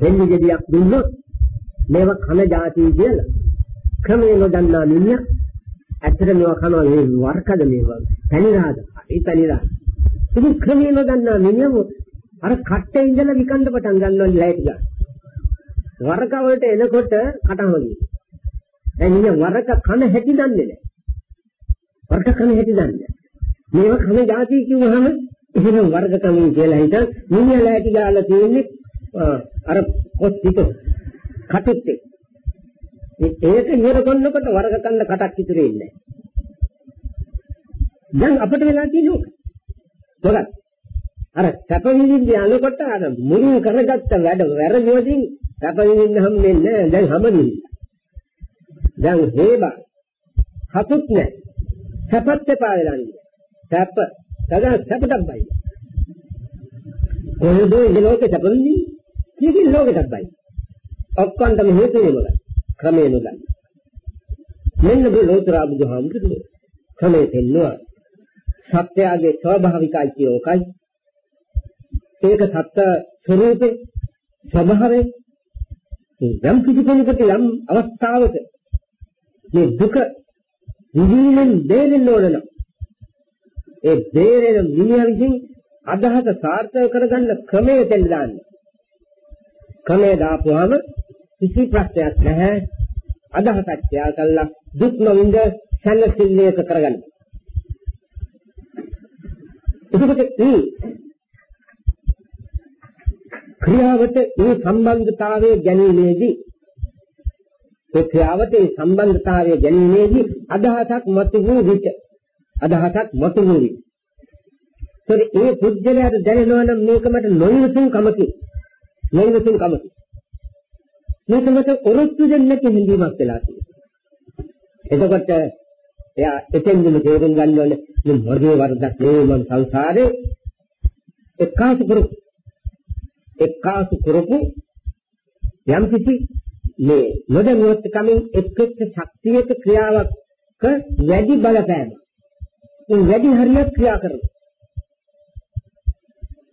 දෙන්නේ ගෙඩියක් දුන්නොත් මේව කන જાති කියලා. ක්‍රමය නොදන්නා මිනිහා ඇත්තට මේවා කනවා මේ වර්කද මේවා. පැණිරාද හරි පැණිරාද ඉතින් ක්‍රමය නොදන්නා මිනිහා අර කට්ටේ ඉඳලා විකන්න පටන් ගන්නවා ලයිට් ගන්න වරක වලට එනකොට කටහොලි දැන් ඉන්නේ වරක කන හැටි දන්නේ නැහැ. වරක කන හැටි දන්නේ මේවා කන જાති කිව්වහම එහෙනම් වර්ග කමින් කියලා හිතන් මිනිහා ලෑටි ගාලා තියෙන්නේ අර කොස් පිට කටුත් එක්ක. ඒක ඉවර කරනකොට වර්ග කන්න කටක් ඉතුරු වෙන්නේ දැන් අපිට වෙලා තියෙන්නේ මොකක්ද? මොකක්ද? අර සැප විඳින්න යනකොට අර මුලින් කරගත්ත වැඩ වැරදිවදින් සැප විඳින්න හම්බෙන්නේ දැන් හැමදෙන්නේ. දැන් හේබා කටුත් නැහැ. සැපත් එපා වෙලා ඉන්නේ. සැප සදා සැපටක් බයි. කොහෙද ඉන්නේ ලෝකේ සැපෙන්නේ? කීකින් ලෝකෙටත් බයි. ඔක්කොන්ටම හේතු වෙනවා. ක්‍රමේ නුදන්න. මෙන්න මේ ලෝතර බුදුහාමුදුරුවෝ ක්‍රමේ පෙන්නවා. සත්‍යයේ ස්වභාවිකයි කියෝකයි. ඒක සත්‍ය ස්වરૂපේ ස්වභාවය යම් කිසි කෙනෙකුට යම් අවස්ථාවක මේ දුක විඳින්න දෙන්න ඕන නම් ඒ බේරෙන මිනිහා විසින් අදහස සාර්ථක කරගන්න ක්‍රමය දෙන්න දාන්න. ක්‍රමය දාපුවාම කිසි ප්‍රශ්නයක් නැහැ. අදහසක් ත්‍යාග කළා දුක් නොවින්ද සැලසිල්ලයක කරගන්න. එතකොට මේ ක්‍රියාවට මේ සම්බන්ධතාවය ගැනීමේදී ඒ ක්‍රියාවට මේ සම්බන්ධතාවය ගැනීමේදී අදහසක් මතු වූ විට අදහසක් මතු වූ විට ඒත් ඒ පුද්ගලයාට දැනෙනවා නම් මේක මට නොයසුන් කමකි. නොයසුන් කමකි. මේක මට ඔරොත්තු දෙන්නේ නැති හිඳීමක් වෙලා තියෙනවා. එතකොට එයා එතෙන්දිම තේරුම් ගන්න ඕනේ මේ මගේ වරදක් නෙවෙයි මම සංසාරේ. එක්කාසු කරපු එක්කාසු කරපු යම් කිසි මේ නොදැනුවත් කමින් එක් එක් ශක්තියක ක්‍රියාවක් වැඩි බලපෑම. ඒ වැඩි හරියක් ක්‍රියා කරනවා.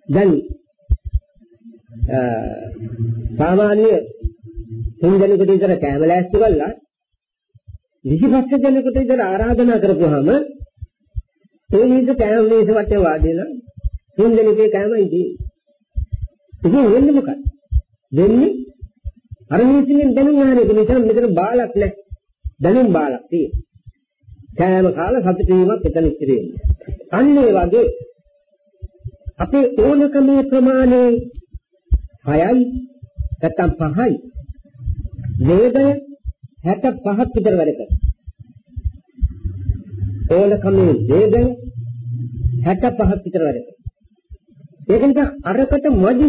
දැන් සාමාන්‍ය තුන් දෙනෙකුට විතර කැම ලෑස්ති කළා 25 දෙනෙකුට විතර ආරාධනා කරපුවාම ඒ විදිහ කැම මේස වටේ වාඩිලා තුන් දෙනෙකුගේ කැමයි තියෙන්නේ. ඉතින් වෙන්නේ මොකක්ද? වෙන්නේ අර මිනිස්සුන් දැනුම් අහන එක නිසා මෙතන බාලක් නැහැ. දැනුම් බාලක් තියෙනවා. කෑම කාලා සතුට වීමක් එතන ඉතිරි වෙන්නේ. අන්න ඒ වගේ අපේ ඕනකමේ ප්‍රමාණය 6යි නැත්තම් 5යි. වේගය 65ක් විතර වැඩ කරනවා. ඕනකමේ වේගය 65ක් විතර වැඩ කරනවා. ඒක නිසා අරකට මදි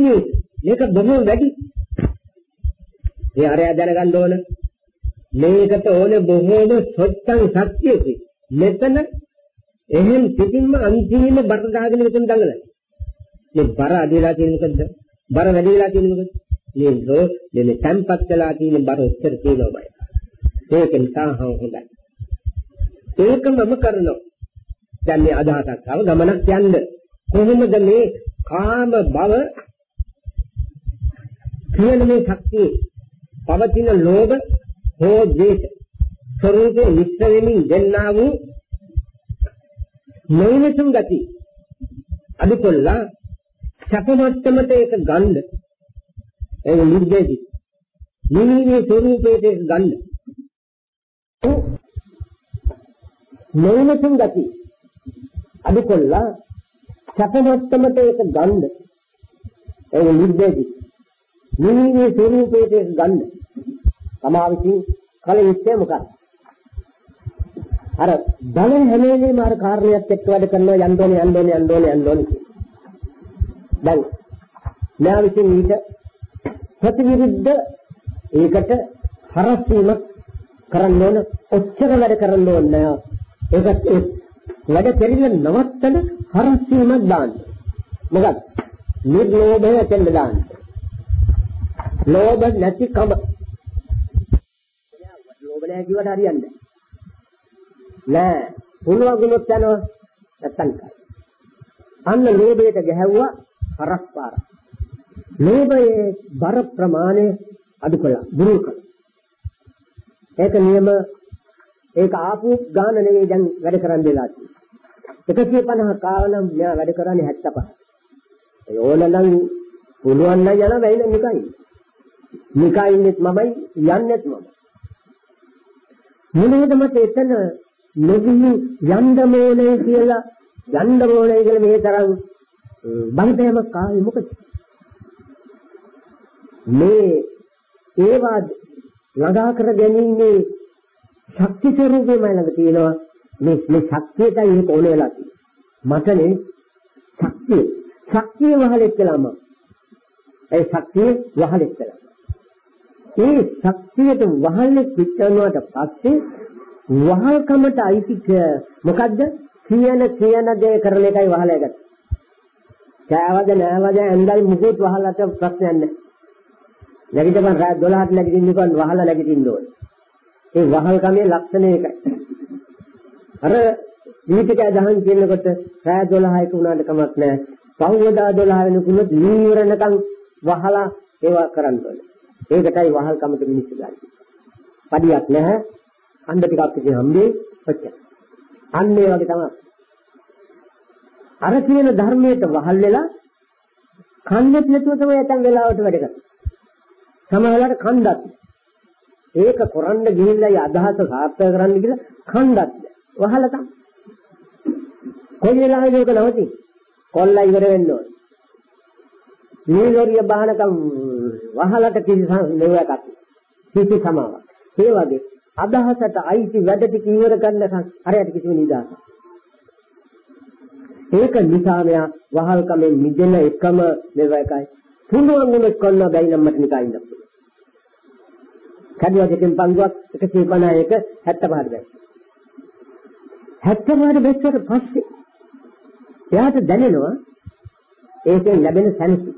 මේක බොහෝ වැඩි. මේ අරය දැනගන්න ඕන මේකට ඕනේ බොහෝම සොච්චන් සත්‍යකි. මෙතන එහෙන් පිටින්ම අන්තිම බර දාගෙන මෙතන දඟලයි. මේ බර අදලා තියෙන මොකද්ද? බර වැඩි වෙලා තියෙන මොකද්ද? මේ ලෝ මේ තැම්පත් වෙලා තියෙන බර උත්තර තියෙනවායි. ඒක නිසා හොඳයි. ඒකමම කරනවා. දැන් මේ අදහසක් ආව ගමනක් යන්න කොහොමද මේ කාම බව කියන මේ ශක්තිය පවතින ලෝභ හෝ ද්වේෂ. ස්වરૂපේ මිශ්‍ර වෙමින් දෙන්නා වූ නොයනසුම් ගති. අදුකොල්ලා සැප මට්ටමට ඒක ගන්න. ඒක නිර්දේශි. නිවිමේ ස්වરૂපයට ඒක ගන්න. නොයනසුම් ගති. අදුකොල්ලා සැප මට්ටමට ඒක ගන්න. ඒක නිර්දේශි. නිවිමේ ස්වરૂපයට ඒක ගන්න. තමා විසින් කල යුත්තේ මොකක්ද? අර ධන හැම වෙලේම අර කාර්යයක් එක්ක වැඩ කරනවා යන්න ඕනේ යන්න ඕනේ යන්න ඕනේ යන්න ඕනේ. දැන් මෙයා විසින් ඊට ප්‍රතිවිරුද්ධ ඒකට හරස් වීමක් කරන්න ඕන ඔච්චර වැඩ කරන්න ඕන නෑ. ඒක වැඩ කෙරෙන්න නවත්තන හරස් වීමක් දාන්න. මොකද නිර්ලෝභය දෙන්න දාන්න. ලෝභ නැතිකම. ලෝභ නැහැ කිව්වට හරියන්නේ නෑ. පුළුවන් ගුණොත් යනවා. නැත්තම් අන්න ලෝභයට ගැහැව්වා හරස් පාරක් ලෝභයේ බර ප්‍රමාණය අඩු කළා. දුරු කළා. ඒක නියම ඒක ආපු ගාන නෙවෙයි දැන් වැඩ කරන් දෙලා තියෙන්නේ. 150 කාලම් මෙයා වැඩ කරන්නේ 75 ඒ ඕනනම් පුළුවන් නම් යන වෙයින නිකයි නිකයින්නෙත් මමයි යන්නෙත් මම මොනවද මට එතන නොගිහි යන්න ඕනේ කියලා යන්න ඕනේ කියලා මේ තරම් බංතයමක් ආවේ මොකද? මේ ඒවා ළඟා කර ගැනීමේ ශක්ති ස්වરૂපේ මම ළඟ තියෙනවා. මේ මේ ශක්තියටයි ඒක ඕන වෙලා තියෙන්නේ. මටනේ ශක්තිය. ශක්තිය වහලෙක් කළාම. ඒ ශක්තිය වහලෙක් කළා. ඒ ශක්තියට වහලෙක් පිටවුවාට පස්සේ වහල්කමට අයිති මොකද්ද කියන කියන දේ කරන එකයි වහලයි ගත්තේ කෑවද නෑවද ඇඳල් මුකුත් වහලට ප්‍රශ්නයක් නැහැ නැගිටපන් රාත් 12ට නැගිටින්න ඉපන් වහලා නැගිටින්න ඕනේ. ඒ වහල් කමේ ලක්ෂණය ඒකයි. අර දීපිකය දහන් කියනකොට රාත් 12ට උනාට කමක් නැහැ. පහවදා 12 වෙනකුත් නීවරණකම් වහලා ඒවා කරන්න ඕනේ. ඒකටයි වහල් කමට මිනිස්සු ගන්න. පඩියක් නැහැ. අන්න ටිකක් ඉතින් හම්බේ ඔච්චර. අන්න ඒ වගේ තමයි. අර කියන ධර්මයට වහල් වෙලා කන්නේත් නැතුව තමයි ඇතන් වෙලාවට වැඩ කරන්නේ. සමහරවිට කණ්ඩත් ඒක කරන්න ගිහිල්ලා අදහස සාර්ථක කරන්න කියලා කණ්ඩත් වහලා තමයි කොයි වෙලාවෙද ඒක නවතින්නේ කොල්ලා ඉවර වෙන්න ඕන නීලෝරිය බහනකම් වහලට කිසි නෙවෙයක් කිසි සමාවක් ඒ වගේ අදහසට අයිති වැඩ ටික ඉවර කරනකම් හරියට කිසිම නිදාසක් ඒක නිසා මෙයා වහල්කමෙන් මිදෙන එකම මෙවයකයි පුළුවන් වුණොත් කොන්න බැයි නම් මට නිකන් ඉන්න පුළුවන්. කඩුව දෙකෙන් පංගුවක් 151 75ට බැයි. 75ට බැස්සට පස්සේ එයාට දැනෙනවා ඒකෙන් ලැබෙන සැනසීම.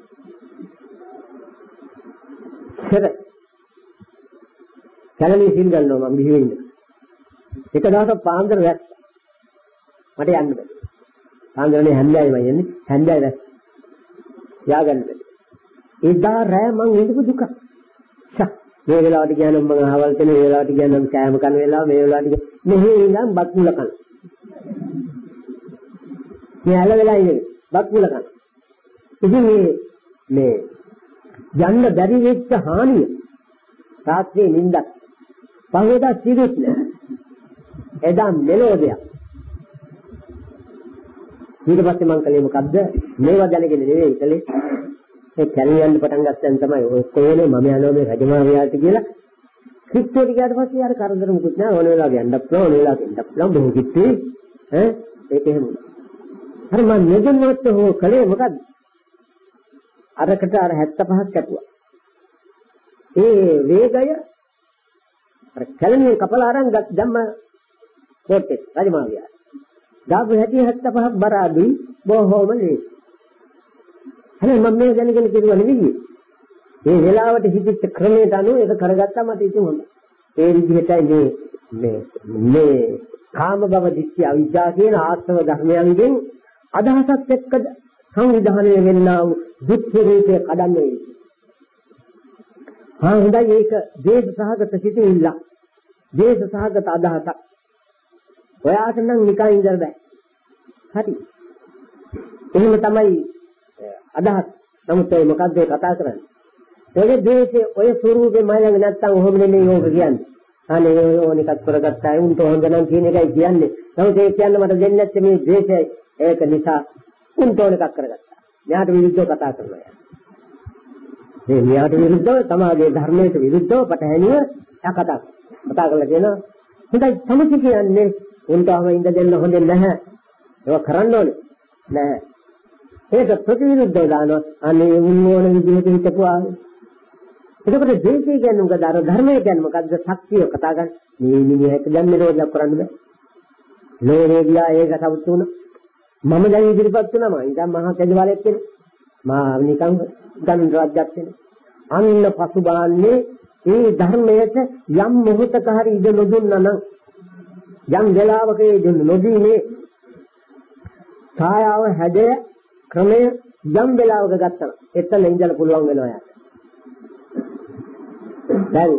සර කලණී සිල් ගන්නවා මම බිහි වෙන්න. එක දවසක් පාන්දර වැස්ස. මට යන්න බැහැ. පාන්දරනේ හැන්දෑවයි යන්නේ හැන්දෑව වැස්ස. යා ගන්න බැහැ. එදා රෑ මං ඉඳපු දුක. මේ වෙලාවට කියනවා මම අහවල් කෙන මේ වෙලාවට කියනවා කෑම කන වෙලාව මේ වෙලාවට මෙහි ඉඳන් බත් මුල කන. මේ ඇල වෙලා ඉන්නේ බත් මුල කන. ඉතින් මේ මේ යන්න බැරි වෙච්ච හානිය. රාත්‍රියේ නිින්දක්. පහවදා සිරුත් නෑ. එදා මෙලෝදයක්. ඊට පස්සේ මං කලේ මොකද්ද? මේවා දැනගෙන නෙවෙයි කලේ ඒ කැලියන්න පටන් ගත්තන් තමයි ඔය කොහේනේ මම යනවා මේ රජමාවියාට කියලා. කිට්ටුවට ගියාට පස්සේ අර කරදර මුකුත් නෑ. ඕන වෙලාවක යන්නත් පුළුවන් ඕන වෙලාවක ඉන්නත් පුළුවන්. බොහෝ කිට්ටුයි. ඈ? ඒක එහෙම හරි මම නිදන්වත් හෝ කලේ මොකද්ද? අරකට අර 75ක් කැපුවා ඒ වේගය අර කැලණිය කපලා අරන් ධම්ම කෝට්ටේ රජමාවියා දාපු හැටි 75ක් බර අඩුයි බොහෝම ලේසි හැබැයි මම මේ දැනගෙන කිව්වා නෙවෙයි. මේ වෙලාවට හිතච්ච ක්‍රමයට අනුව ඒක කරගත්තා මට ඉතින් හොඳයි. ඒ විදිහටයි මේ මේ මේ කාම භව දිට්ඨිය අවිජ්ජා කියන ආත්ම ධර්මයන්ගෙන් අදහසක් එක්ක සංවිධානය වෙන්නා වූ දුක්ඛ රූපය කඩන්නේ. හා හොඳයි ඒක දේශ සහගත සිටිල්ල. දේශ සහගත අදහසක්. ඔයාට නම් නිකන් ඉඳලා බෑ. හරි. එහෙම තමයි අදහස්. නමුත් ඒ මොකද්ද කතා කරන්නේ? ඔය දේශේ ඔය ස්වරූපේ මම ළඟ නැත්තම් ඔහොම නෙමෙයි ඕක කියන්නේ. අනේ ඕන එකක් කරගත්තා ඒ උන්ට හොඳ නම් කියන එකයි කියන්නේ. නමුත් ඒ කියන්නේ මට දෙන්නේ නැත්තේ මේ දේශය ඒක නිසා උන්ට ඕන එකක් කරගත්තා. මෙයාට විරුද්ධව කතා කරනවා. මේ මෙයාට විරුද්ධව තමාගේ ධර්මයට විරුද්ධව පටහැනිව කතා කතා කරලා කියනවා හොඳයි සමථ කියන්නේ උන්ටම ඉඳ දෙන්න හොඳ නැහැ. ඒක කරන්න ඕනේ. නැහැ. ඒක ප්‍රතිවිරුද්ධව දානවා. අනේ උන් ඕන විදිහට හිතපුවා. එතකොට ද්වේෂය කියන්නේ මොකද? අර ධර්මය කියන්නේ මොකද්ද? ශක්තිය කතා ගන්න. මේ මිනිහට දැන් නිරෝධයක් කරන්න බෑ. ලෝරේ ගියා ඒක සවුත් වුණා. මම දැන් ඉදිරිපත් වුණා මම ඉතින් මහා කැජවලෙක් කෙනෙක්. මා නිකන් ගන්න රාජ්‍යයක් කෙනෙක්. අන්න පසුබාන්නේ ඒ ධර්මයට යම් මොහොතක හරි ඉඩ නොදුන්නා නම් යම් වෙලාවක ඒ නොදීනේ ඡායාව හැඩය ක්‍රමය යම් වෙලාවක ගත්තා එතන ඉඳලා පුළුවන් වෙනවා යාට දැන්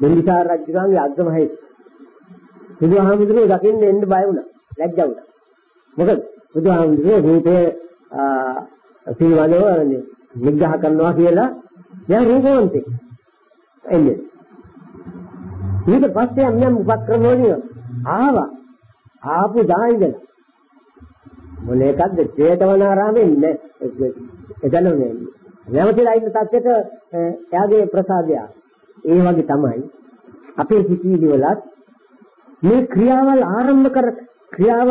බිම්බිසාර රජුගේ අග්‍රමහේ බුදුහාමුදුරුවෝ දකින්න එන්න බය වුණා ලැජ්ජා වුණා මොකද බුදුහාමුදුරුවෝ රූපේ පිළිවදව නිග්‍රහ කරනවා කියලා දැන් රූපවන්තේ එන්නේ. ඊට පස්සේ යම් යම් උපක්‍රම වලින් ආවා. ආපු දායිදලා මොන එකක්ද? චේතවනාරාමේ ඉන්නේ. එතන නේ නැවතිලා ඉන්න තත්ත්වයට එයාගේ ප්‍රසාදය. ඒ වගේ තමයි අපේ සිටිවිලි වලත් මේ ක්‍රියාවල් ආරම්භ කර ක්‍රියාව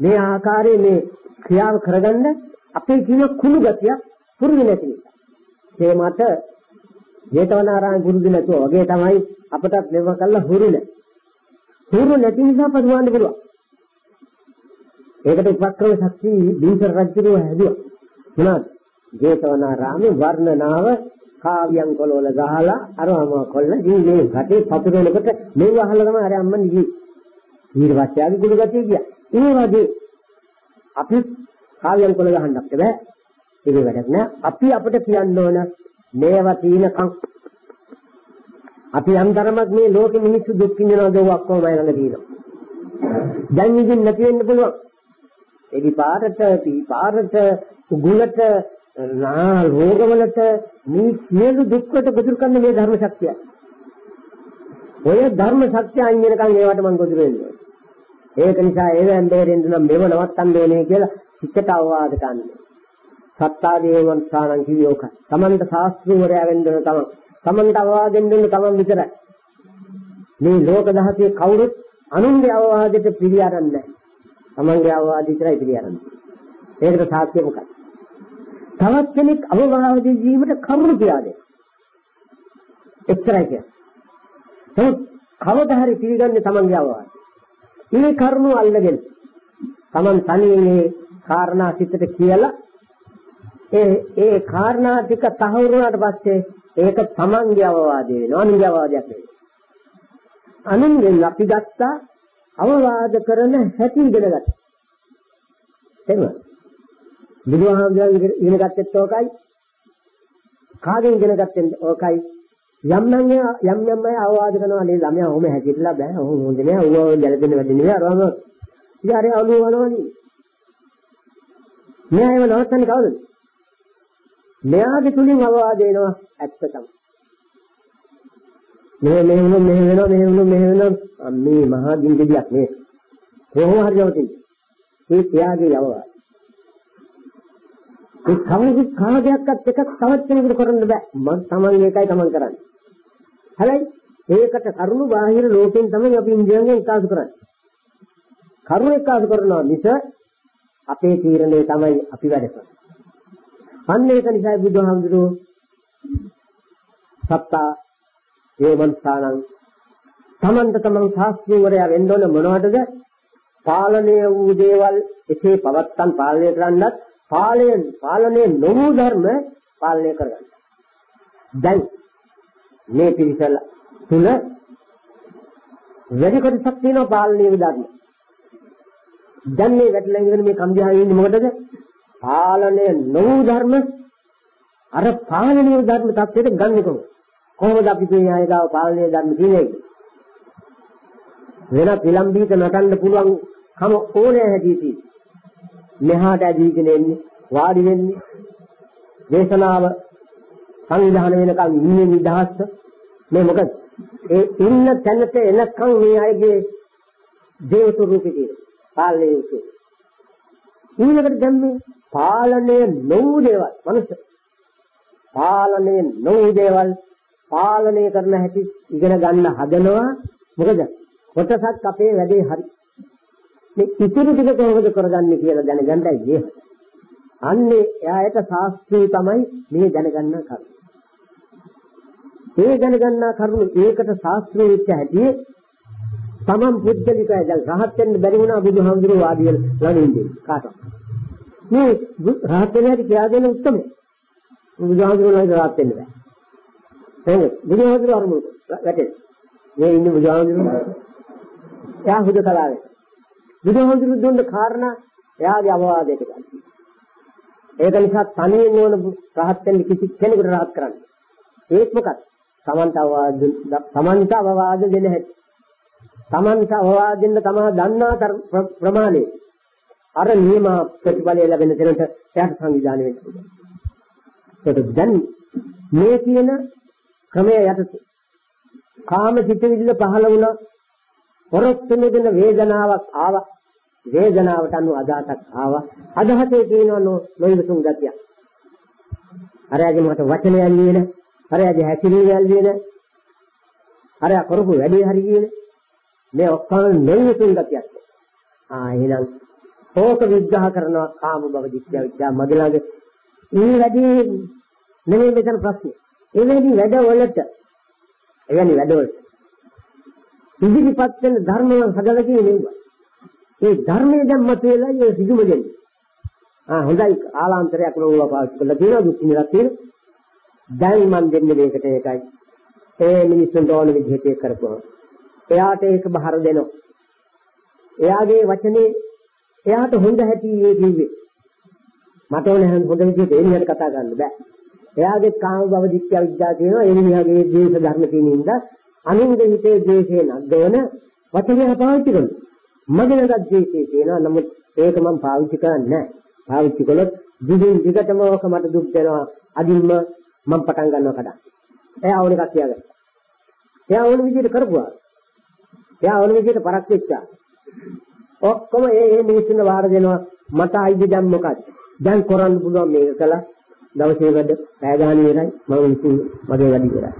මේ ආකාරයේ මේ ක්‍රියාව කරගන්න අපේ ජීව කුණු ගතිය පුරුදු නැති නිසා. ඒ මත ජේතවනාරාම පුරුදු නැතුව වගේ තමයි අපටත් මෙව කළා හුරු නැහැ හුරු නැති නිසා පරිවන්න පුළුවන් ඒකට උපක්‍රම ශක්තිය බින්සර රජුව හැදුවා. මොනවාද? ජේතවනාරාමේ වර්ණනාව කාව්‍යං කොළවල ගහලා අරවම කොල්ල ජීවේ රටේ පතුරනකොට මෙව අහලා තමයි අර අම්මන් ගියේ ඊට පස්සේ ආවි කුඩු ගතිය ගියා. ඒ වගේ අපි කාව්‍යං කොළ ගහන්නත් බෑ ඒක වැඩක් නෑ අපි අපිට කියන්න ඕන මේවා තීනකම් අපි යම් ධර්මයක් මේ ලෝකෙ මිනිස්සු දුක් විඳිනවා දෝ ඔක්කොම ළඟ තියෙනවා දැන් ඉතින් නැති වෙන්න පුළුවන් එදි පාරට පී පාරට උගුලට නා රෝගවලට මේ සියලු දුක්කට ගොදුරු කරන මේ ධර්ම ශක්තිය. ඔය ධර්ම ශක්තිය අයින් වෙනකන් ඒවට මම ගොදුරු වෙන්නේ. ඒක නිසා ඒවෙන් බේරෙන්න නම් මෙව නවත්තන්න ඕනේ කියලා හිතට අවවාද ගන්න. සත්තා දේවන් ස්ථානං කිවියෝක. තමන්ට ශාස්ත්‍රවරයා වෙන්න ඕන තමන්. තමන්ට අවවාද දෙන්න ඕන තමන් විතරයි. මේ ලෝක දහසේ කවුරුත් අනුන්ගේ අවවාදයට පිළිඅරන්නේ නැහැ. තමන්ගේ අවවාද විතරයි පිළිඅරන්නේ. ඒකට සාක්ෂිය මොකක්ද? තවත් කෙනෙක් අවවාද දීමට කරුණු කියලා දෙන්න. එච්චරයි කියන්නේ. නමුත් කවදා හරි පිළිගන්නේ තමන්ගේ අවවාද. මේ කරුණු අල්ලගෙන තමන් තනියේ කාරණා සිතට කියලා ඒ ඒ කාරණා ටික තහවුරු වුණාට පස්සේ ඒක තමන්ගේ අවවාදය වෙනවා අනුන්ගේ අවවාදයක් නෙවෙයි. අනුන්ගෙන් අපි ගත්තා අවවාද කරන හැටි ඉගෙන ගත්තා. තේරුණාද? බුදුහාමුදුරුවෝ ඉගෙන ගත්තෙත් ඕකයි. කාගෙන් ඉගෙන ගත්තෙත් ඕකයි. යම් නම් යම් යම් අය අවවාද කරනවා නේද? ළමයා ඔහොම හැදිරලා බෑ. ඔහොම හොඳ නෑ. ඌව ගැලපෙන වැඩි නෙවෙයි. අරවම ඉතින් අර අලුව වනවනේ. මෙයාව නවත්තන්නේ කවුද? මෙයාගේ තුලින් අවවාද එනවා ඇත්ත තමයි. මේ මේ වුණොත් මෙහෙ වෙනවා මෙහෙ වුණොත් මෙහෙ වෙනවා. මේ මහා දින්ගියක් මේ කොහොම හරි නවතියි ඒ එයාගේ අවවාද. ඒ කවුරුත් කාගයක්වත් එකක් තවත් කෙනෙකුට කරන්න බෑ. මම Taman එකයි Taman කරන්නේ. හැබැයි ඒකට කරුණු බාහිර ලෝකෙන් තමයි අපි ඉන්දියාවෙන් එකාසු කරන්නේ. කරුණු එකාසු කරනවා මිස අපේ තීරණය තමයි අපි වැඩ කරන්නේ. අන්න ඒක නිසා බුදුහාමුදුරුවෝ සත්තා ඒවන්සානං තමන්ට තමන් ශාස්ත්‍රවරයා වෙන්න ඕන මොනවටද? පාලනය වූ දේවල් එසේ පවත්තන් පාලනය කරන්නත් පාලයෙන් පාලනයේ නොවු ධර්ම පාලනය කරගන්න. දැන් මේ පිළිසල තුල වැඩි කොටසක් තියෙනවා පාලනීය ධර්ම. දැන් මේ වැටලා ඉගෙන මේ කම්බිහාවේ ඉන්නේ මොකටද? පාලනය නොවු ධර්ම අර පාලනීය ධර්ම තත්ත්වයට ගන්න කොහොමද? කොහොමද අපි මේ ආයදාව පාලනීය ධර්ම කියන්නේ? වෙන පිළම්බීක නටන්න පුළුවන් කම ඕනෑ හැටියට මෙහාට ඇදීගෙන එන්නේ වාඩි වෙන්නේ දේශනාව සංවිධානය වෙනකන් ඉන්නේ නිදහස්ස. මේ මොකද? ඒ ඉන්න තැනට එනකන් මේ අයගේ දේවතු රූපේ තියෙන පාලනය යුතු ඊළඟට දැන් මේ පාලනය නොවු දේවල් මනුෂ්‍ය පාලනය නොවු දේවල් පාලනය කරන හැටි ඉගෙන ගන්න හදනවා. මොකද? කොටසක් අපේ වැඩේ හරි. මේ ඉතිරි ටික කොහොමද කරගන්නේ කියලා දැනගන්නයි මේ. අන්නේ එයාට ශාස්ත්‍රී තමයි මේ දැනගන්න කරුණ. ඒ දැනගන්නා කරුණු ඒකට ශාස්ත්‍රීය වෙච්ච හැටි තමන් පුද්ගලිකයි දැන් රහත් වෙන්න බැරි වුණා බුදුහාමුදුරුවෝ වාදිය ළඟ ඉන්නේ කාටවත්. මේ රහත් වෙන හැටි කියා දෙන උත්තරේ. බුදුහාමුදුරුවෝ ළඟ රහත් වෙන්න බෑ. එහෙනම් බුදුහාමුදුරුවෝ අරමුණු වැටේ මේ ඉන්නේ බුදුහාමුදුරුවෝ එයා හුදකලාවේ. බුදුහාමුදුරුවෝ දුන්න කාරණා එයාගේ අවවාදයකට ගන්න. ඒක නිසා තනියෙන් ඕන රහත් වෙන්න කිසි කෙනෙකුට රහත් කරන්න. ඒත් මොකක්ද? තමන්ට අවවාද තමන්ට අවවාද දෙන්න හැටි. තමන්ට අවවාද දෙන්න තමා දන්නා ප්‍රමාණය. අර නියම ප්‍රතිඵලය ලැබෙන තැනට එයාට සංවිධානය වෙන්න පුළුවන්. ඒක දැන් මේ කියන ක්‍රමය යටතේ. කාම සිතවිල්ල පහළ වුණා. පොරොත්තු දෙන වේදනාවක් ආවා. වේදනාවට අනුව අදහසක් ආවා. අදහසේ තියෙනවා නොයසුන් ගතිය. අරයාගේ මට වචනයක් ලියන අරයාගේ හැකිරීමක් ලියන අරයා කරපු වැඩේ හරියට මේ ඔක්කොම නොයසුන් ගතියක්. ආ එහෙනම් ඕක විග්‍රහ කරනවා කාම භව දික්ඛ්‍ය විද්‍යා මගේ ළඟ. මේ වැඩේ නෙමෙයි මෙතන ප්‍රශ්නේ. එවැනි වැඩවලට එවැනි වැඩවලට. ඉදිරිපත් වෙන ධර්ම හදලා කියන්නේ ඒ ධර්මයේ දැන් මතුවලා ඒ සිදුම දෙන්නේ. ආ හොඳයි ආලාන්තරයක් නෝවා පාවිච්චි කරලා තියෙනවා දුක් නිරක් තියෙනවා. දැන් මම දෙන්නේ මේකට ඒකයි. ඒ මිනිස්සුන්ට ඕන විදිහට ඒක කරපුවා. එයාට ඒක බහර දෙනවා. එයාගේ වචනේ එයාට හොඳ හැටි ඒ කිව්වේ. මට ඕන හොඳ විදිහට ඒ විදිහට කතා කරන්න බෑ. එයාගේ කාම භව දික්ඛ්‍ය විද්‍යාව තියෙනවා. ඒ විදිහගේ දේශ ධර්ම තියෙන නිසා අනුන්ගේ හිතේ දේශේ නද්දවන වචනය පාවිච්චි කරනවා. මගේ ළඟ ද්වේෂය තියෙනවා නමුත් ඒක මම පාවිච්චි කරන්නේ නැහැ. පාවිච්චි කළොත් දිගින් දිගටම ඔක මට දුක් දෙනවා. අදින්ම මම පටන් ගන්නවා කඩන්න. එයා ඕන එකක් කියාගත්තා. එයා ඕන විදිහට කරපුවා. එයා ඕන විදිහට පරක් වෙච්චා. ඔක්කොම ඒ ඒ මිනිස්සුන්ව වාර දෙනවා මට අයිති දැන් මොකක්ද? දැන් කරන්න පුළුවන් මේක කළා. දවසේ වැඩ පැය ගාන ඉවරයි මම ඉතින් මගේ වැඩ ඉවරයි.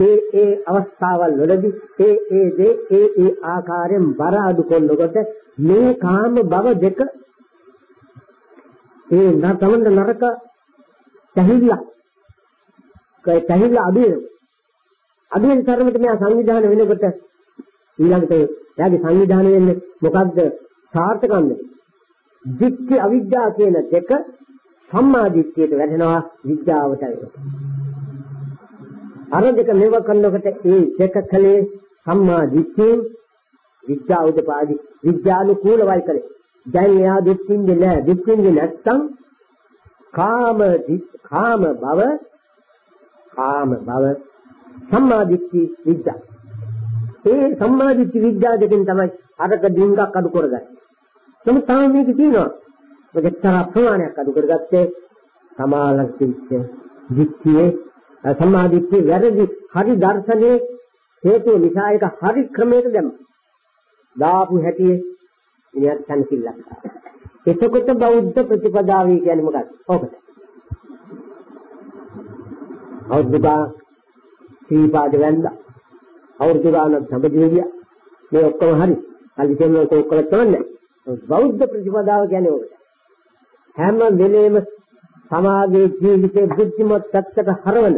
ඒ ඒ අවස්ථාවල් වලදී ඒ ඒ දේ ඒ ඒ ආකාරයෙන් බර අඩු කරනකොට මේ කාම භව දෙක ඒ නතමන්න නරක තැහිල්ල කයි තැහිල්ල අඩු වෙනවා අඩු වෙන තරමට මෙයා සංවිධානය වෙනකොට ඊළඟට එයාගේ සංවිධානය වෙන්නේ මොකද්ද? සාර්ථකම්ද? දික්ඛ අවිද්‍යාව කියන දෙක සම්මා දිට්ඨියට වැටෙනවා විද්‍යාවට අර දෙක මෙව කරනකොට ඒ දෙක කලේ සම්මා දිට්ඨිය විද්‍යාව උදපාදි විද්‍යානුකූලවයි කරේ. දැන් එයා දුක්ඛින්ද නෑ දුක්ඛින්ද නැත්තම් කාම කාම භව කාම භව සම්මා දිට්ඨි විද්‍යාව. ඒ සම්මා දිට්ඨි විද්‍යාව දෙකෙන් තමයි අරක ඩිංගක් අඩු කරගන්නේ. නමුත් තාම මේක තියෙනවා. මොකද තරහ ප්‍රමාණයක් අඩු කරගත්තේ සමාලංකිත දිට්ඨියේ සම්මාදිට්ඨිය වැරදි හරි දර්ශනයේ හේතු නිසා ඒක හරි ක්‍රමයකට දැම්ම. දාපු හැටියේ ඉනියත් සංසිල්ලක්. එතකොට බෞද්ධ ප්‍රතිපදාව කියන්නේ මොකක්ද? ඕකට. අවුරුදු සීපාද වැන්දා. අවුරුදු ගානක් සම්බදීවිය. මේ ඔක්කොම හරි. කල්පිතෙන් ඔක ඔක්කොම තවන්නේ. බෞද්ධ ප්‍රතිපදාව කියන්නේ ඕකට. හැම වෙලේම සමාජයේ ජීවිතේ බුද්ධිමත් පැත්තට හරවන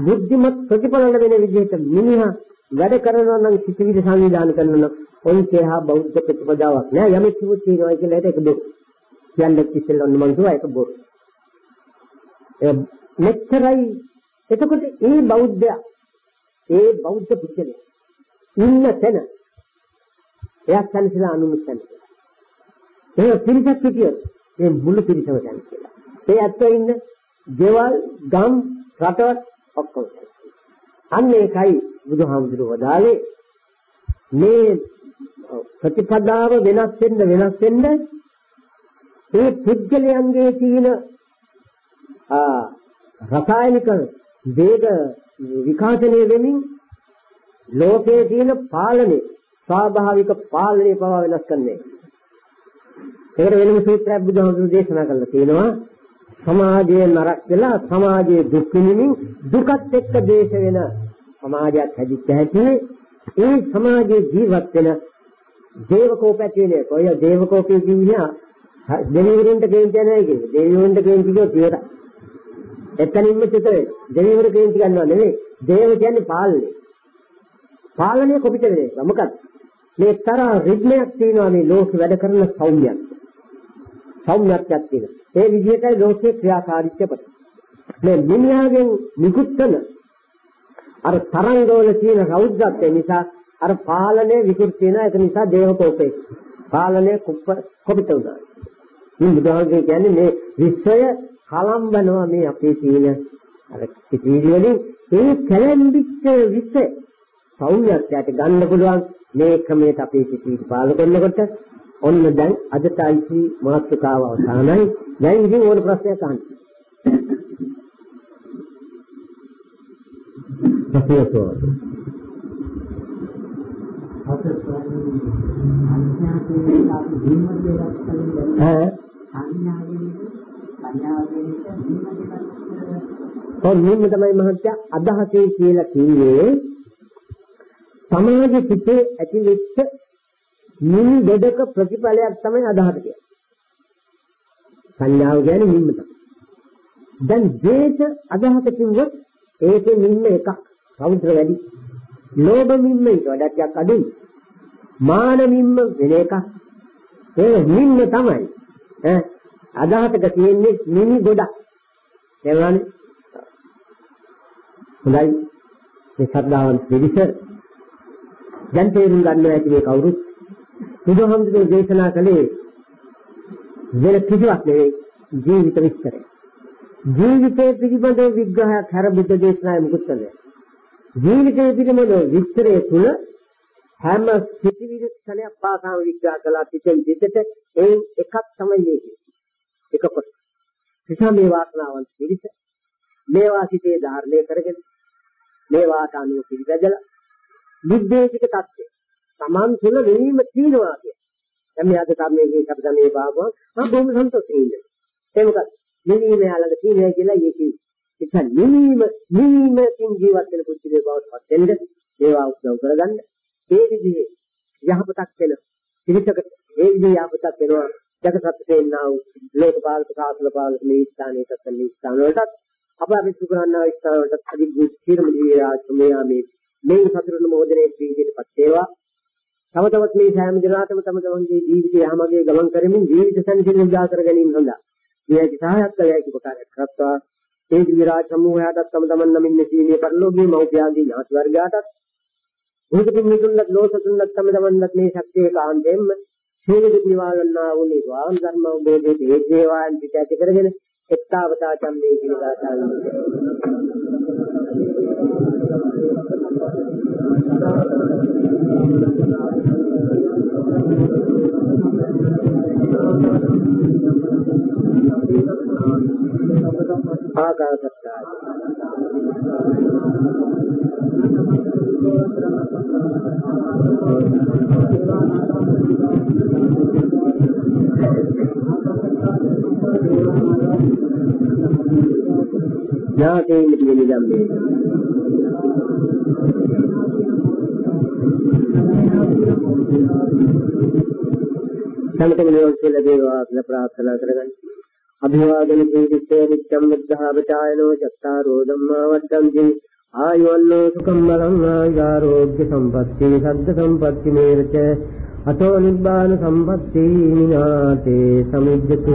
බුද්ධිමත් ප්‍රතිඵල ලැබෙන විදිහට මිනිහා වැඩ කරනවා නම් සිතිවිලි සංවිධානය කරනවා නම් ඔය කේහා බෞද්ධ ප්‍රතිපදාවක් නෑ යමෙක් කිව්වොත් කියනවා කියලා ඒක බොරු. කියන්නේ ඉස්සෙල්ලා ඔන්න මං කිව්වා ඒක බොරු. ඒ මෙච්චරයි එතකොට ඒ බෞද්ධයා ඒ බෞද්ධ පුද්ගලයා ඉන්න තැන එයා සම්සිලා අනුමුස්සන. ඒ පිරිසක් හිටියොත් ඒ මුළු පිරිසම සම්සිලා. ඒ ඇත්ත ඉන්න දේවල් ගම් රටවල් ඔක්කොම. අන්න ඒකයි බුදුහාමුදුරුවෝ වදාලේ මේ ප්‍රතිපදාව වෙනස් වෙන්න වෙනස් වෙන්න ඒ පුද්ගලයන්ගේ තියෙන ආ රසායනික වේග විකාශනය වෙමින් ලෝකයේ තියෙන පාලනේ ස්වාභාවික පාලනේ පවා වෙනස් කරන්නේ. ඒකට වෙනම සූත්‍රයක් බුදුහාමුදුරුවෝ දේශනා කළා තියෙනවා. සමාජයේ නරක වෙලා සමාජයේ දුක් විඳින්න දුකත් එක්ක දේශ වෙන සමාජයක් හැදිච්ච හැටි ඒ සමාජයේ ජීවත් වෙන දේවකෝප ඇති වෙන කොය දේවකෝපේ කියන්නේ දෙවිවරුන්ට කේන්ති නැහැ කියන්නේ දෙවිවරුන්ට කේන්ති කියොත් ඉවරයි එතනින්ම චිත වේ දෙවිවරු කේන්ති ගන්නව නෙවෙයි දේව කියන්නේ පාලනය. පාලනය කොපිට වෙන එක. මොකද මේ තරහ රිද්මයක් තියෙනවා මේ ලෝකෙ වැඩ කරන සෞම්‍යයක්. සෞම්‍යත්වයක් තියෙනවා. ඒ විදිහටයි ලෝකේ ක්‍රියාකාරීත්වය පට. මේ මිනිහාගෙන් නිකුත් වෙන අර තරංගවල තියෙන රෞද්‍රත්වය නිසා අර පාලනය විකෘති වෙන ඒක නිසා දේව කෝපේ. පාලනය කුප්ප කොපිට උනා. මේ බුදුහාමුදුරුවෝ කියන්නේ මේ විශ්වය කලම්බනවා මේ අපේ තියෙන අර සිතිවිලි වලින් ඒ කැලැම්බිච්ච විශ්වය සෞම්‍යත්වයට ගන්න පුළුවන් මේ ක්‍රමයට අපේ සිතිවිලි පාලනය කරනකොට ඔන්න දැන් අදට අයිති මාතෘකාව අවසానයි. දැන් ඉතින් ඕන ප්‍රශ්නයක් අහන්න. ප්‍රශ්නයක්. ඈ ඔව් මෙන්න තමයි මහත්තයා අදහසේ කියලා කිව්වේ. සමාජ සිතේ ඇතිවෙච්ච නිමි දෙදක ප්‍රතිඵලයක් තමයි අදහස කියන්නේ. සංඥාව කියන්නේ නිම්ම තමයි. දැන් දේශ අදහස කිව්වොත් ඒකේ නිම්ම එකක්. සමුද්‍ර වැඩි. ලෝභ මිම්ම ඊට වඩා ටිකක් අඩුයි. මාන මිම්ම වෙන එකක්. ඒ නිම්ම තමයි. ඈ අදහසක තියෙන්නේ මිනි ගොඩක්. තේරුණානේ? හොඳයි. මේ ශ්‍රද්ධාවන්ත පිරිස දැන් තේරුම් ගන්නවා ඇති මේ කවුරුත් බුදුහාමුදුරුවෝ දේශනා කළේ වෙන කිසිවක් නෙවෙයි ජීවිත විස්තරය. ජීවිතයේ පිළිබඳව විග්‍රහයක් හැර බුද්ධ දේශනාවේ මුකුත් නැහැ. ජීවිතයේ පිළිබඳව විස්තරය තුල හැම සිතිවිලි ක්ෂණයක් පාසාම විග්‍රහ කළා පිටින් පිටට ඒ එකක් තමයි මේක. එක කොට. නිසා මේ වාසනාවන්ත පිළිස මේවා සිටේ ධාරණය කරගෙන මේවාට අනුව පිළිපැදලා නිද්දේශික தත්ත්වය Taman තුල වීම තියෙනවා කිය. දැන් මේ අද කර්මයේ කපදමේ බාගම මම බොහොම සන්තෝෂයෙන් ඉන්නේ. ඒ මොකද නිවීම යාළඟ තියෙනවා කියලා ඒකයි. ඒක නිවීම නිවීමකින් ජීවත් වෙන පුද්ගලයෙක් බවට පත් වෙන්න ඒවා උත්සව කරගන්න. ඒ විදිහේ යහපතක් වෙන පිළිසකට ඒ විදිහේ යහපතක් වෙනවා ජගසත්ත්වේන්නා වූ ලෝකපාලක සාසන පාලක මේ ස්ථානයේ තත්ත්ව මේ ස්ථාන වලට අප අපි සුගරන්නා ස්ථාන වලට අධිග්ගු සිරම දිවියා සමයා මේ මේ සතුරුන මොහොතේ ජීවිතයටපත් වේවා තම තවත් මේ සෑම දිනකටම තම තමන්ගේ ජීවිතය යහමගේ ගමන් කරමින් ජීවිත සංසිඳන උදා කර ගැනීම සඳහා මේ සහායක් කළ හැකි කොටයක් කරත්වා. ඒ දිවිරාජ සමූහයාටත් තම තමන් නමින් මෙසීමේ පරිලෝකීය මෞඛ්‍යාදී ඥාති වර්ගයාටත් උහිතකින් මිතුල්ලත් ලෝසතුල්ලත් තම තමන්වත් මේ ශක්තිය කාන්තෙන්ම සීල දිවාලන්නා වූ නිවාන් ධර්ම අවබෝධයේ හේතුවාන් පිට ඇති කරගෙන එක්තාවතා චම්මේ කියන ගාථාවෙන් ආකාශත්තාය ඥාතේන පිළිගන්නේ සම්පතේ නිරෝධ කියලා දේවා කියලා ප්‍රාර්ථනා කරගන්න. අභිවාදන කීර්තිස්සේ නිච්ඡම් මුද්ධාපචායනෝ චත්තාරෝ ධම්මා වද්දන්ති ආයුවන්නෝ සුඛම් බලං ආයුරෝග්‍ය සම්පatti සද්ද සම්පatti මේරච අතෝ නිබ්බාන සම්පatti නිනාතේ සමුජ්ජතු